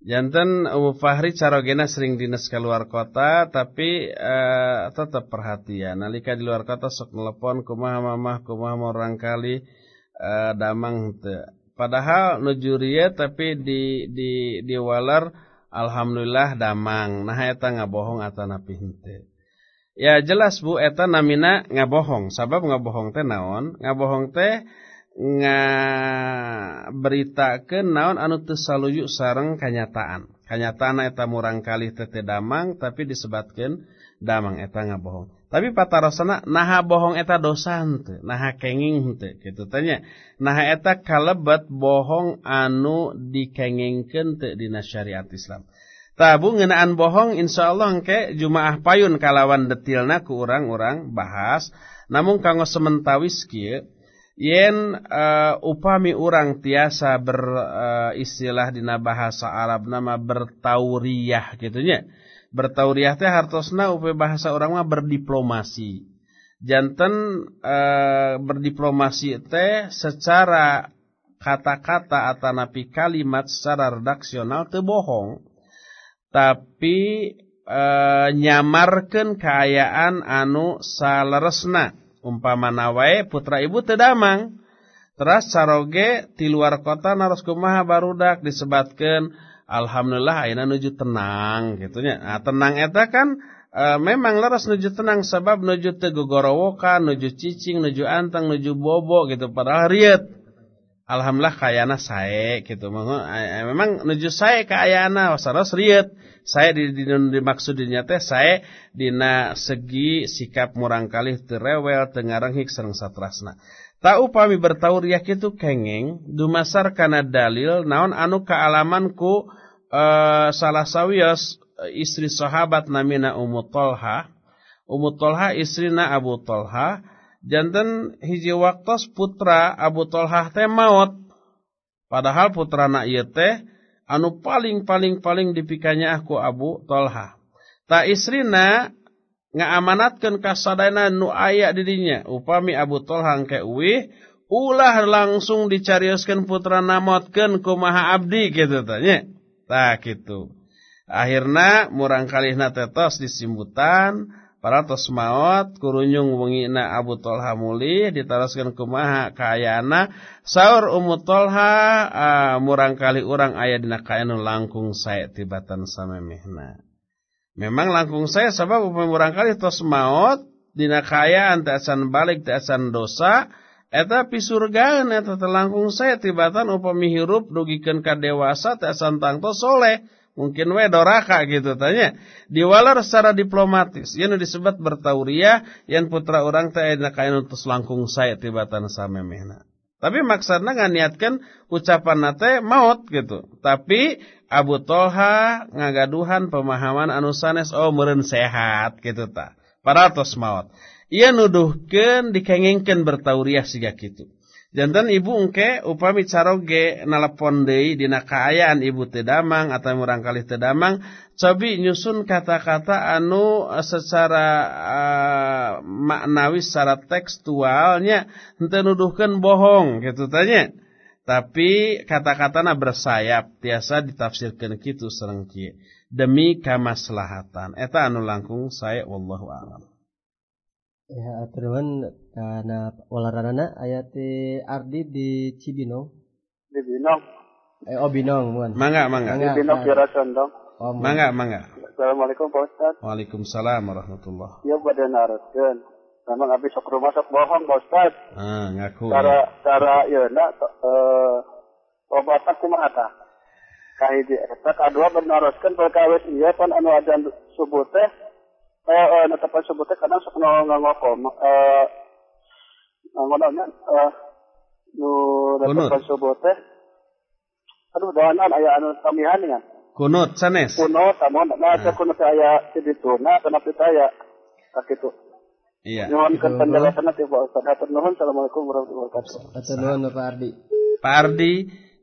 Speaker 1: Jantan Umu Fahri carogena sering dinas keluar kota tapi uh, eh, tetap perhatian. Nalika di luar kota sok nelpon kumah mamah kumah orang kali uh, eh, damang te. Padahal nujuriya tapi di di diwalar Alhamdulillah daang naheta nga bohong atan napite ya jelas Bu eta namina nga bohong sabab ngabohong teh naon ngabohong teh nga berita ke naon anuutu saluyuk sareng kanyataan kanya tanah eta murang kali tete daang tapi disebatkan damang eta ngabohong tapi patarosana naha bohong eta dosa henteu, naha kenging henteu kitu tanya. Naha eta kalebet bohong anu dikengingkeun teu dina syariat Islam. Tabu ngeunaan bohong insyaallah engke Jumaah payun kalawan detilna ku urang-urang bahas. Namun kanggo sementawis kieu yen uh, upami urang tiasa beristilah eh, uh, dina bahasa Arab nama bertauriyah kitunya bertauriah teh hartosna upe bahasa orang mah berdiplomasi. Janten e, eh, berdiplomasi teh secara kata-kata atau napi kalimat secara redaksional teu bohong. Tapi e, eh, kekayaan anu saleresna. Umpamana wae putra ibu teu Teras saroge ti luar kota naros kumaha barudak disebatkeun Alhamdulillah ayeuna nuju tenang gitu nya. Nah, tenang eta kan e, memang leres nuju tenang sebab nuju teu gogorowokan, nuju cicing, nuju anteng, nuju bobo gitu padahal riet. Alhamdulillah kayana saya gitu. Memang nuju saya ke ayana wasaros riet. Saya di, di, dimaksud dinya teh saya dina segi sikap murangkali terewel tengarang rewel, teu satrasna. Ta upami bertauriah kitu kengeng dumasar karena dalil naon anu kaalaman ku Eh, salah sawiyas eh, istri sahabat namina Ummu Talha. Ummu Talha istrina Abu Talha. Jantan hiji waktos putra Abu Talha teh maut. Padahal putra nak teh anu paling-paling-paling dipikanya aku ah Abu Talha. Ta istrina ngaamanatkan kasadaina nu ayak didinya upami Abu Talha engke uwih ulah langsung dicarioskeun putra namotkeun kumaha abdi gitu tanya Tak gitu. Akhirnya murang kalihna tetos disimbutan para tos maut kurunyung wengina Abu Tolha mulih ditaraskan kumaha kayana saur Ummu Tolha uh, murang kali urang aya dina langkung saya tibatan samemehna. Memang langkung saya sebab murang kali tos maot dina kaya antasan balik tak dosa Eta pisurgaan eta telangkung saya tibatan upami hirup dugikan ka dewasa tak santang to soleh. Mungkin we doraka gitu tanya. Diwalar secara diplomatis. Yang disebut bertauriah. Yang putra orang tak ada kain untuk langkung saya tibatan sama mena. Tapi maksudnya nggak niatkan ucapan nate maut gitu. Tapi Abu Toha ngagaduhan pemahaman anusanes oh meren sehat gitu ta. para TOS maut ia nuduhkan dikengengkan bertauriah siga gitu jantan ibu engke upami caroge nalepon deui dina kaayaan ibu tedamang atau murangkali tedamang cobi nyusun kata-kata anu eh, secara uh, maknawi secara tekstualnya henteu nuduhkan bohong gitu tanya tapi kata-katana bersayap tiasa ditafsirkan gitu serengki demi kamaslahatan eta anu langkung saya wallahu
Speaker 2: Ya, aturan karena olahraga ayat Ardi di Cibinong. Di Binong. Eh, oh Binong, bukan. Mangga, mangga. Di Binong kira
Speaker 1: condong. Oh, mangga, mangga. Assalamualaikum Pak Ustad Waalaikumsalam warahmatullah.
Speaker 3: Ya badan aruskan. Memang habis sok rumah sok bohong Pak Ustad
Speaker 1: Ah, ngaku. Cara
Speaker 3: cara ya nak eh obatan kumaha tah? Kahiji eta eh, kadua beneroskeun perkawis ieu iya, pan anu adan subuh teh eh eh nu tepan sebutnya kadang sok ngangoko eh ngononnya eh nu tepan sebutnya aduh doanan aya anu tamihan ya
Speaker 1: kunut sanes
Speaker 3: kunut samon nah hmm. kunut aya sidituna kana pita aya sakitu ah,
Speaker 1: Iya. Nuhun gitu, ke penjelasan
Speaker 3: nanti Pak Ustaz. Hatur nuhun. Assalamualaikum warahmatullahi
Speaker 1: wabarakatuh. Hatur nuhun Pak Ardi. Pak Ardi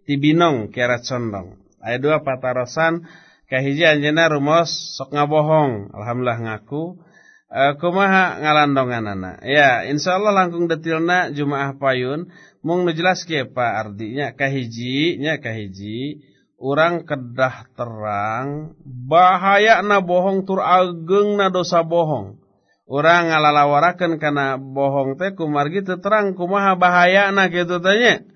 Speaker 1: Tibinong kiarat condong. Ayat dua patarosan kahiji anjena rumos sok ngabohong alhamdulillah ngaku e, kumaha ngalandonganana ya insyaallah langkung detilna jumaah payun mung nujelas jelas ke pa artinya kahiji nya kahiji urang kedah terang bahaya na bohong tur ageng na dosa bohong orang ngalalawarakan karena bohong teh kumargi terang kumaha bahaya na gitu tanya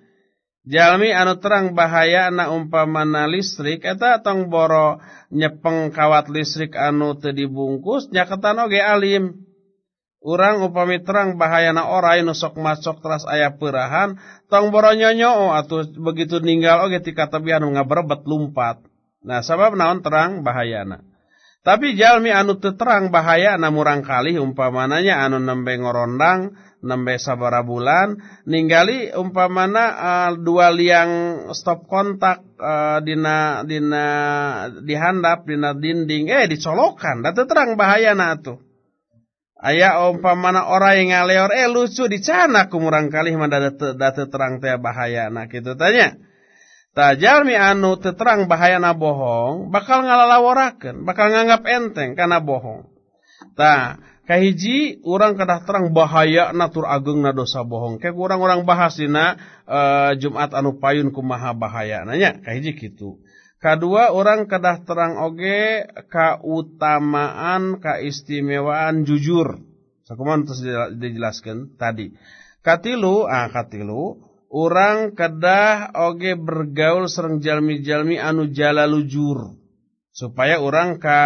Speaker 1: jalmi anu terang bahaya anak umpamana listrik eta tongboraro nyepeng kawat listrik anu te di bungkus nyaketan oge alim urang upami terang bahaya anak ora nusok masok teras ayah perahan tong bor nyonyoo oh, at begitu ninggal oge ti tebi anu nga berebet lumpat nah sabab naon terang bahaya anak tapi jalmi anu te terang bahaya anak urang kali umpamananya anu nemmbeng rondang punya nembe saaba bulan ninggali umpa mana al eh, dua liang stop kontakdinadina eh, dihandapdina dinding eh dicolokanndateteang bahaya na tuh ayaah umpa mana orang yang nga leor elu eh, cu dicanku murangkali man da te terrangt bahaya na gitu tanya ta jarmi anuteterang bahaya na bohong bakal ngalala oraken bakal nganggap enteng karena bohongtah Kaji orang kedah terang bahaya natur ageng na dosa bohong kek orang-orang bahas eh, Jumat anu payun ku maha bahya nanya kayak gitu kedua orang kedah terang oge kautamaan kaistimewaan jujur dijelaskan tadilu orang ah, kedah oge bergaul sering jalmi Jami anu jala lujur supaya orang ka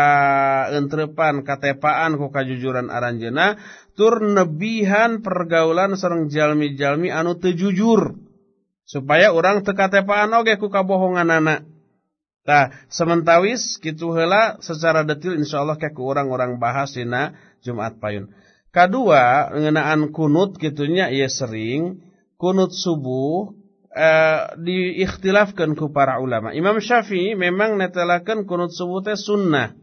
Speaker 1: entrepan katepaan ku kajujuran aranjena tur nebihan pergaulan sereng jalmi-jalmi anu teu jujur supaya orang teu katepaan oge ku anak tah sementawis kitu heula secara detil insyaallah ke orang-orang bahas dina Jumat payun kadua ngeunaan kunut kitunya ieu sering kunut subuh uh, diikhtilafkan ku para ulama. Imam Syafi'i memang netelakan kunut subuh sunnah.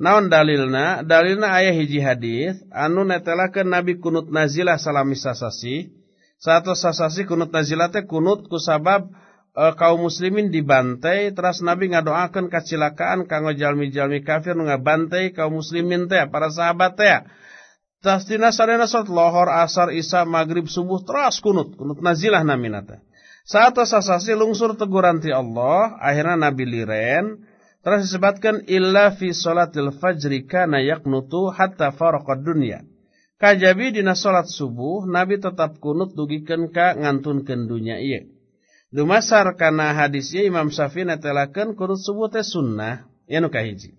Speaker 1: Naon dalilna? Dalilna ayah hiji hadis anu netelakan Nabi kunut nazilah salamis sasasi. Satu sasasi kunut nazilah kunut kusabab e, eh, kaum muslimin dibantai terus Nabi ngadoakeun kacilakaan kanggo jalmi-jalmi kafir nu ngabantai kaum muslimin teh para sahabat teh. Tasdina sadena salat lohor, asar, isya, maghrib, subuh terus kunut, kunut nazilah namina teh. Saat asasasi lungsur teguran ti Allah, akhirnya Nabi liren. Terus disebutkan illa fi salatil fajri kana yaknutu hatta faraqad dunya. Kajabi dina salat subuh Nabi tetap kunut dugikan ka ngantun kendunya iya. Dumasar kana hadisnya Imam Syafi'i netelakan kunut subuh teh sunnah, ya kahiji.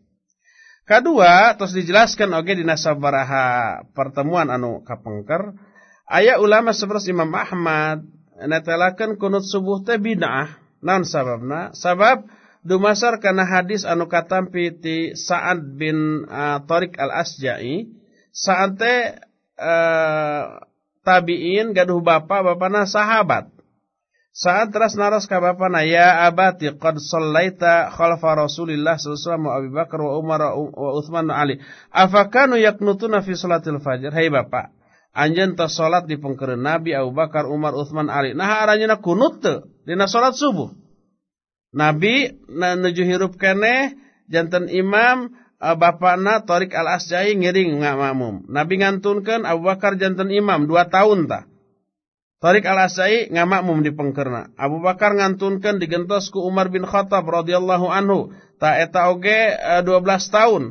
Speaker 1: Kedua, terus dijelaskan oge dina sabaraha pertemuan anu kapengker, ayat ulama seperti Imam Ahmad, netelakeun kunut subuh teh bid'ah. Naon sababna? Sabab dumasar kana hadis anu katampi ti Sa'ad bin uh, Tariq Al-Asja'i. Sa'ad te uh, tabi'in gaduh bapa bapana sahabat. Sa'ad teras naras ka bapana ya abati qad sallaita khalfa Rasulillah sallallahu alaihi wasallam wa Abu Bakar wa Umar wa Uthman wa Ali. Afakanu yaqnutuna fi salatil fajr? Hai bapak, anjen tas salat di Nabi Abu Bakar, Umar, Uthman, Ali. Nah aranya kunut te, dina salat subuh. Nabi na nuju hirup kene, jantan imam, e, bapakna Torik al-Asjai ngiring nggak makmum. Nabi ngantunkan Abu Bakar jantan imam, dua tahun ta. Torik al-Asjai nggak makmum di Abu Bakar ngantunkan digentos ku Umar bin Khattab radhiyallahu anhu. Ta eta oge 12 e, tahun.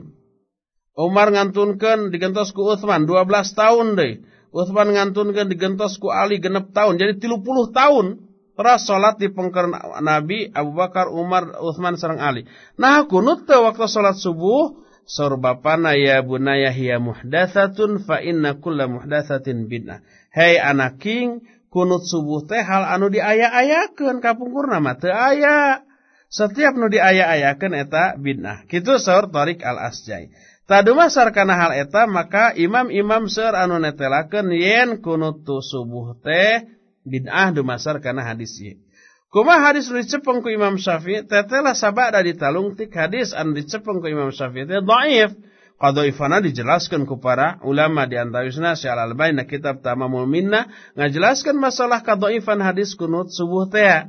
Speaker 1: Umar ngantunkan digentos ku Uthman 12 tahun deh. Uthman ngantunkan digentos ku Ali genep tahun. Jadi tilu puluh tahun. Terus sholat di pengker Nabi Abu Bakar, Umar, Uthman, serang Ali. Nah kunut te waktu sholat subuh. Sorbapana ya bunaya hiya muhdathatun fa inna kulla muhdathatin bina. Hei anak king, kunut subuh teh hal anu diaya ayakan kapungkurna mah teu Setiap nu diaya ayakan eta bina. Kitu sor tarik Al-Asjai. Tadu masar kana hal eta maka imam-imam seur anu netelakeun yen kunutu subuh teh bid'ah dumasar kana hadis ieu. Kuma hadis nu dicepeng ku Imam Syafi'i tetelah sabada ditalung tik hadis anu dicepeng ku Imam Syafi'i teh dhaif. Qadhaifana dijelaskeun ku para ulama di antawisna Syekh Al-Albani kitab Tamamul Minna ngajelaskan masalah kado ifan hadis kunut subuh teh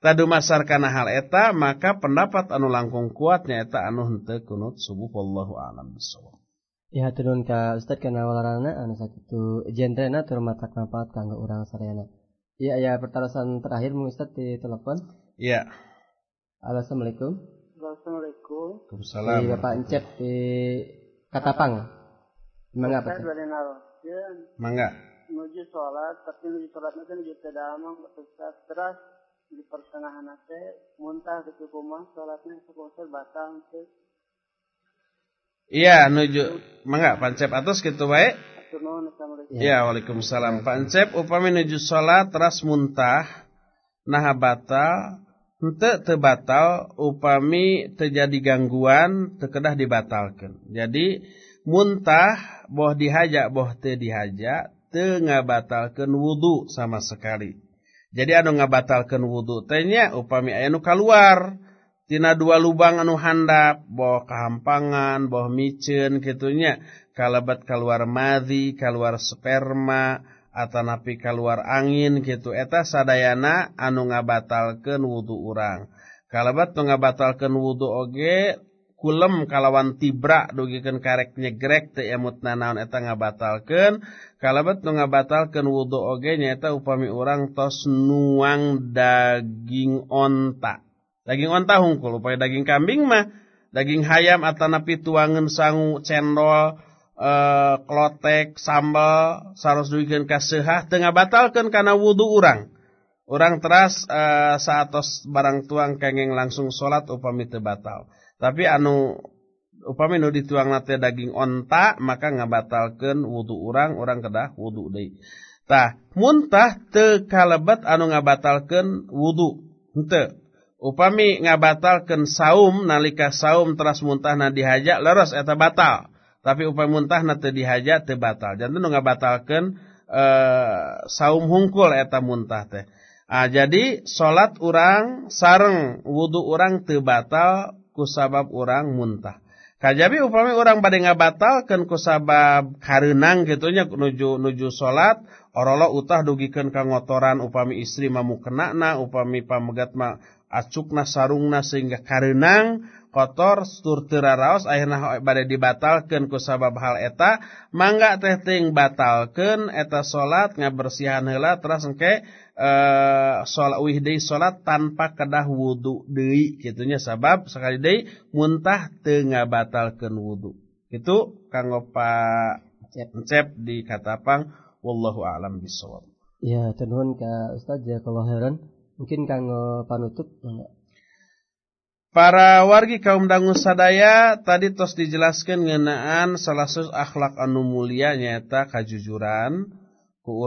Speaker 1: masar karena hal eta maka pendapat anu langkung kuatnya eta anu hente kunut subuh wallahu alam bissawab. ya turun
Speaker 2: ka Ustaz kana walarana anu sakitu jentrena tur matak manfaat kanggo urang sarayana iya ya pertarasan terakhir mung Ustaz di telepon iya assalamualaikum
Speaker 1: Assalamualaikum. Waalaikumsalam. Di Bapak Encep
Speaker 2: di Katapang. Mangga Pak.
Speaker 3: Mangga. Nuju sholat, tapi nuju sholatnya kan jadi tidak lama, terus di pertengahan nase muntah ke kumah sholatnya sekonser batal ke
Speaker 1: Iya nuju mangga pancep atas gitu baik. Iya. iya Waalaikumsalam pancep upami nuju sholat teras muntah nah batal henteu upami terjadi gangguan terkedah dibatalkan Jadi muntah boh dihajak boh te dihajak tengah batalkan wudu sama sekali. jadi anu nga batalkan wudhu tehnya upuka keluartina dua lubang anu handap bo kehamangan boh micin gitunya kalebat keluar madi keluar sperma anapi keluar angin gitu eta sadana anu nga batalkan wudhu urang kalebatu nga batalkan wudhu oge punya Gulem kalawan tibrak dugiken karek nye grek temut na naoneta nga batalken kalaubet ngabatalken wudhu ogenyaeta upami urang tos nuang daging onta. Daging ontahongkul upaya daging kambing mah daging hayam ta napi tuangan sanggucendoll, eh, klotek sambal saros dugi kas sehat nga batalkan karena wudhu urang orang teras eh, saats barang tuang kangeng langsung salat upami tebatal. tapi anu upami Nuh di tuang na daging ontak maka ngabatalkan wudhu orang orang kedah wudhu detah muntah tekaebat anu ngabatalkan wudhu upami nga batalkan saum nalika saum teras muntah Na dihaja leroseta batal tapi upai muntah nanti dihaja tebatal dan nggak batalkan eh saum hungkuleta muntah teh ah, jadi salat orang sareng wudhu orang terbatal untuk kusabab orang muntah Kajabi upami orang pada ngabatalkan kusabab karenang gitunya nuju nuju solat. orolo utah dugikan kangotoran upami istri mamu kenakna upami pamegat ma acukna sarungna sehingga karenang kotor surtera raos akhirnya bad dibatalkan ku sabab hal eta mangga tehting batalkan eta salat ngabersihan hela terus engke Uh, eh, salat wihdi salat tanpa kedah wudu deui kitunya sabab sekali deui muntah teu ngabatalkeun wudu, itu kanggo Pak Cep di Katapang wallahu alam bisawab
Speaker 2: ya tenun ka
Speaker 1: ustaz ya kalau heran mungkin kanggo panutup enggak tanpa Para wargi kaumdanggu sadaya tadi tos dijelaskan ngenaan salahus akhlak an mulia nyaeta kajujuran ke u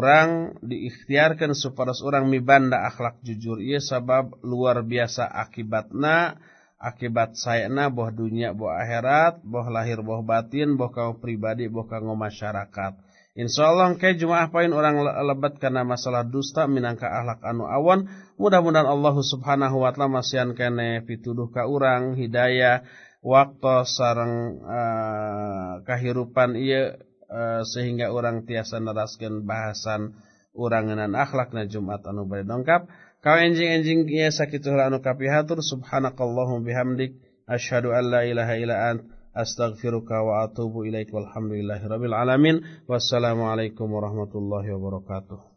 Speaker 1: diiktiarkan sup supaya orang miban nda akhlak jujuria sabab luar biasa akibat na akibat say na boh dunya buh akhirat boh lahir boh batin boh kau pribadi bohka ngo masyarakat Insyaallah ke Jumaah poin orang lebat karena masalah dusta minangka akhlak anu awan. Mudah-mudahan Allah Subhanahu wa taala masihan kene pituduh ka urang hidayah waktu sarang uh, eh, kahirupan ieu uh, sehingga orang tiasa neraskeun bahasan uranganan akhlakna Jumat anu bari dongkap. Kau enjing-enjing ieu sakitu anu kapihatur subhanakallahum bihamdik asyhadu an ilaha illa anta astaghfiruka wa atubu ilaik walhamdulillahi rabbil alamin wassalamualaikum warahmatullahi wabarakatuh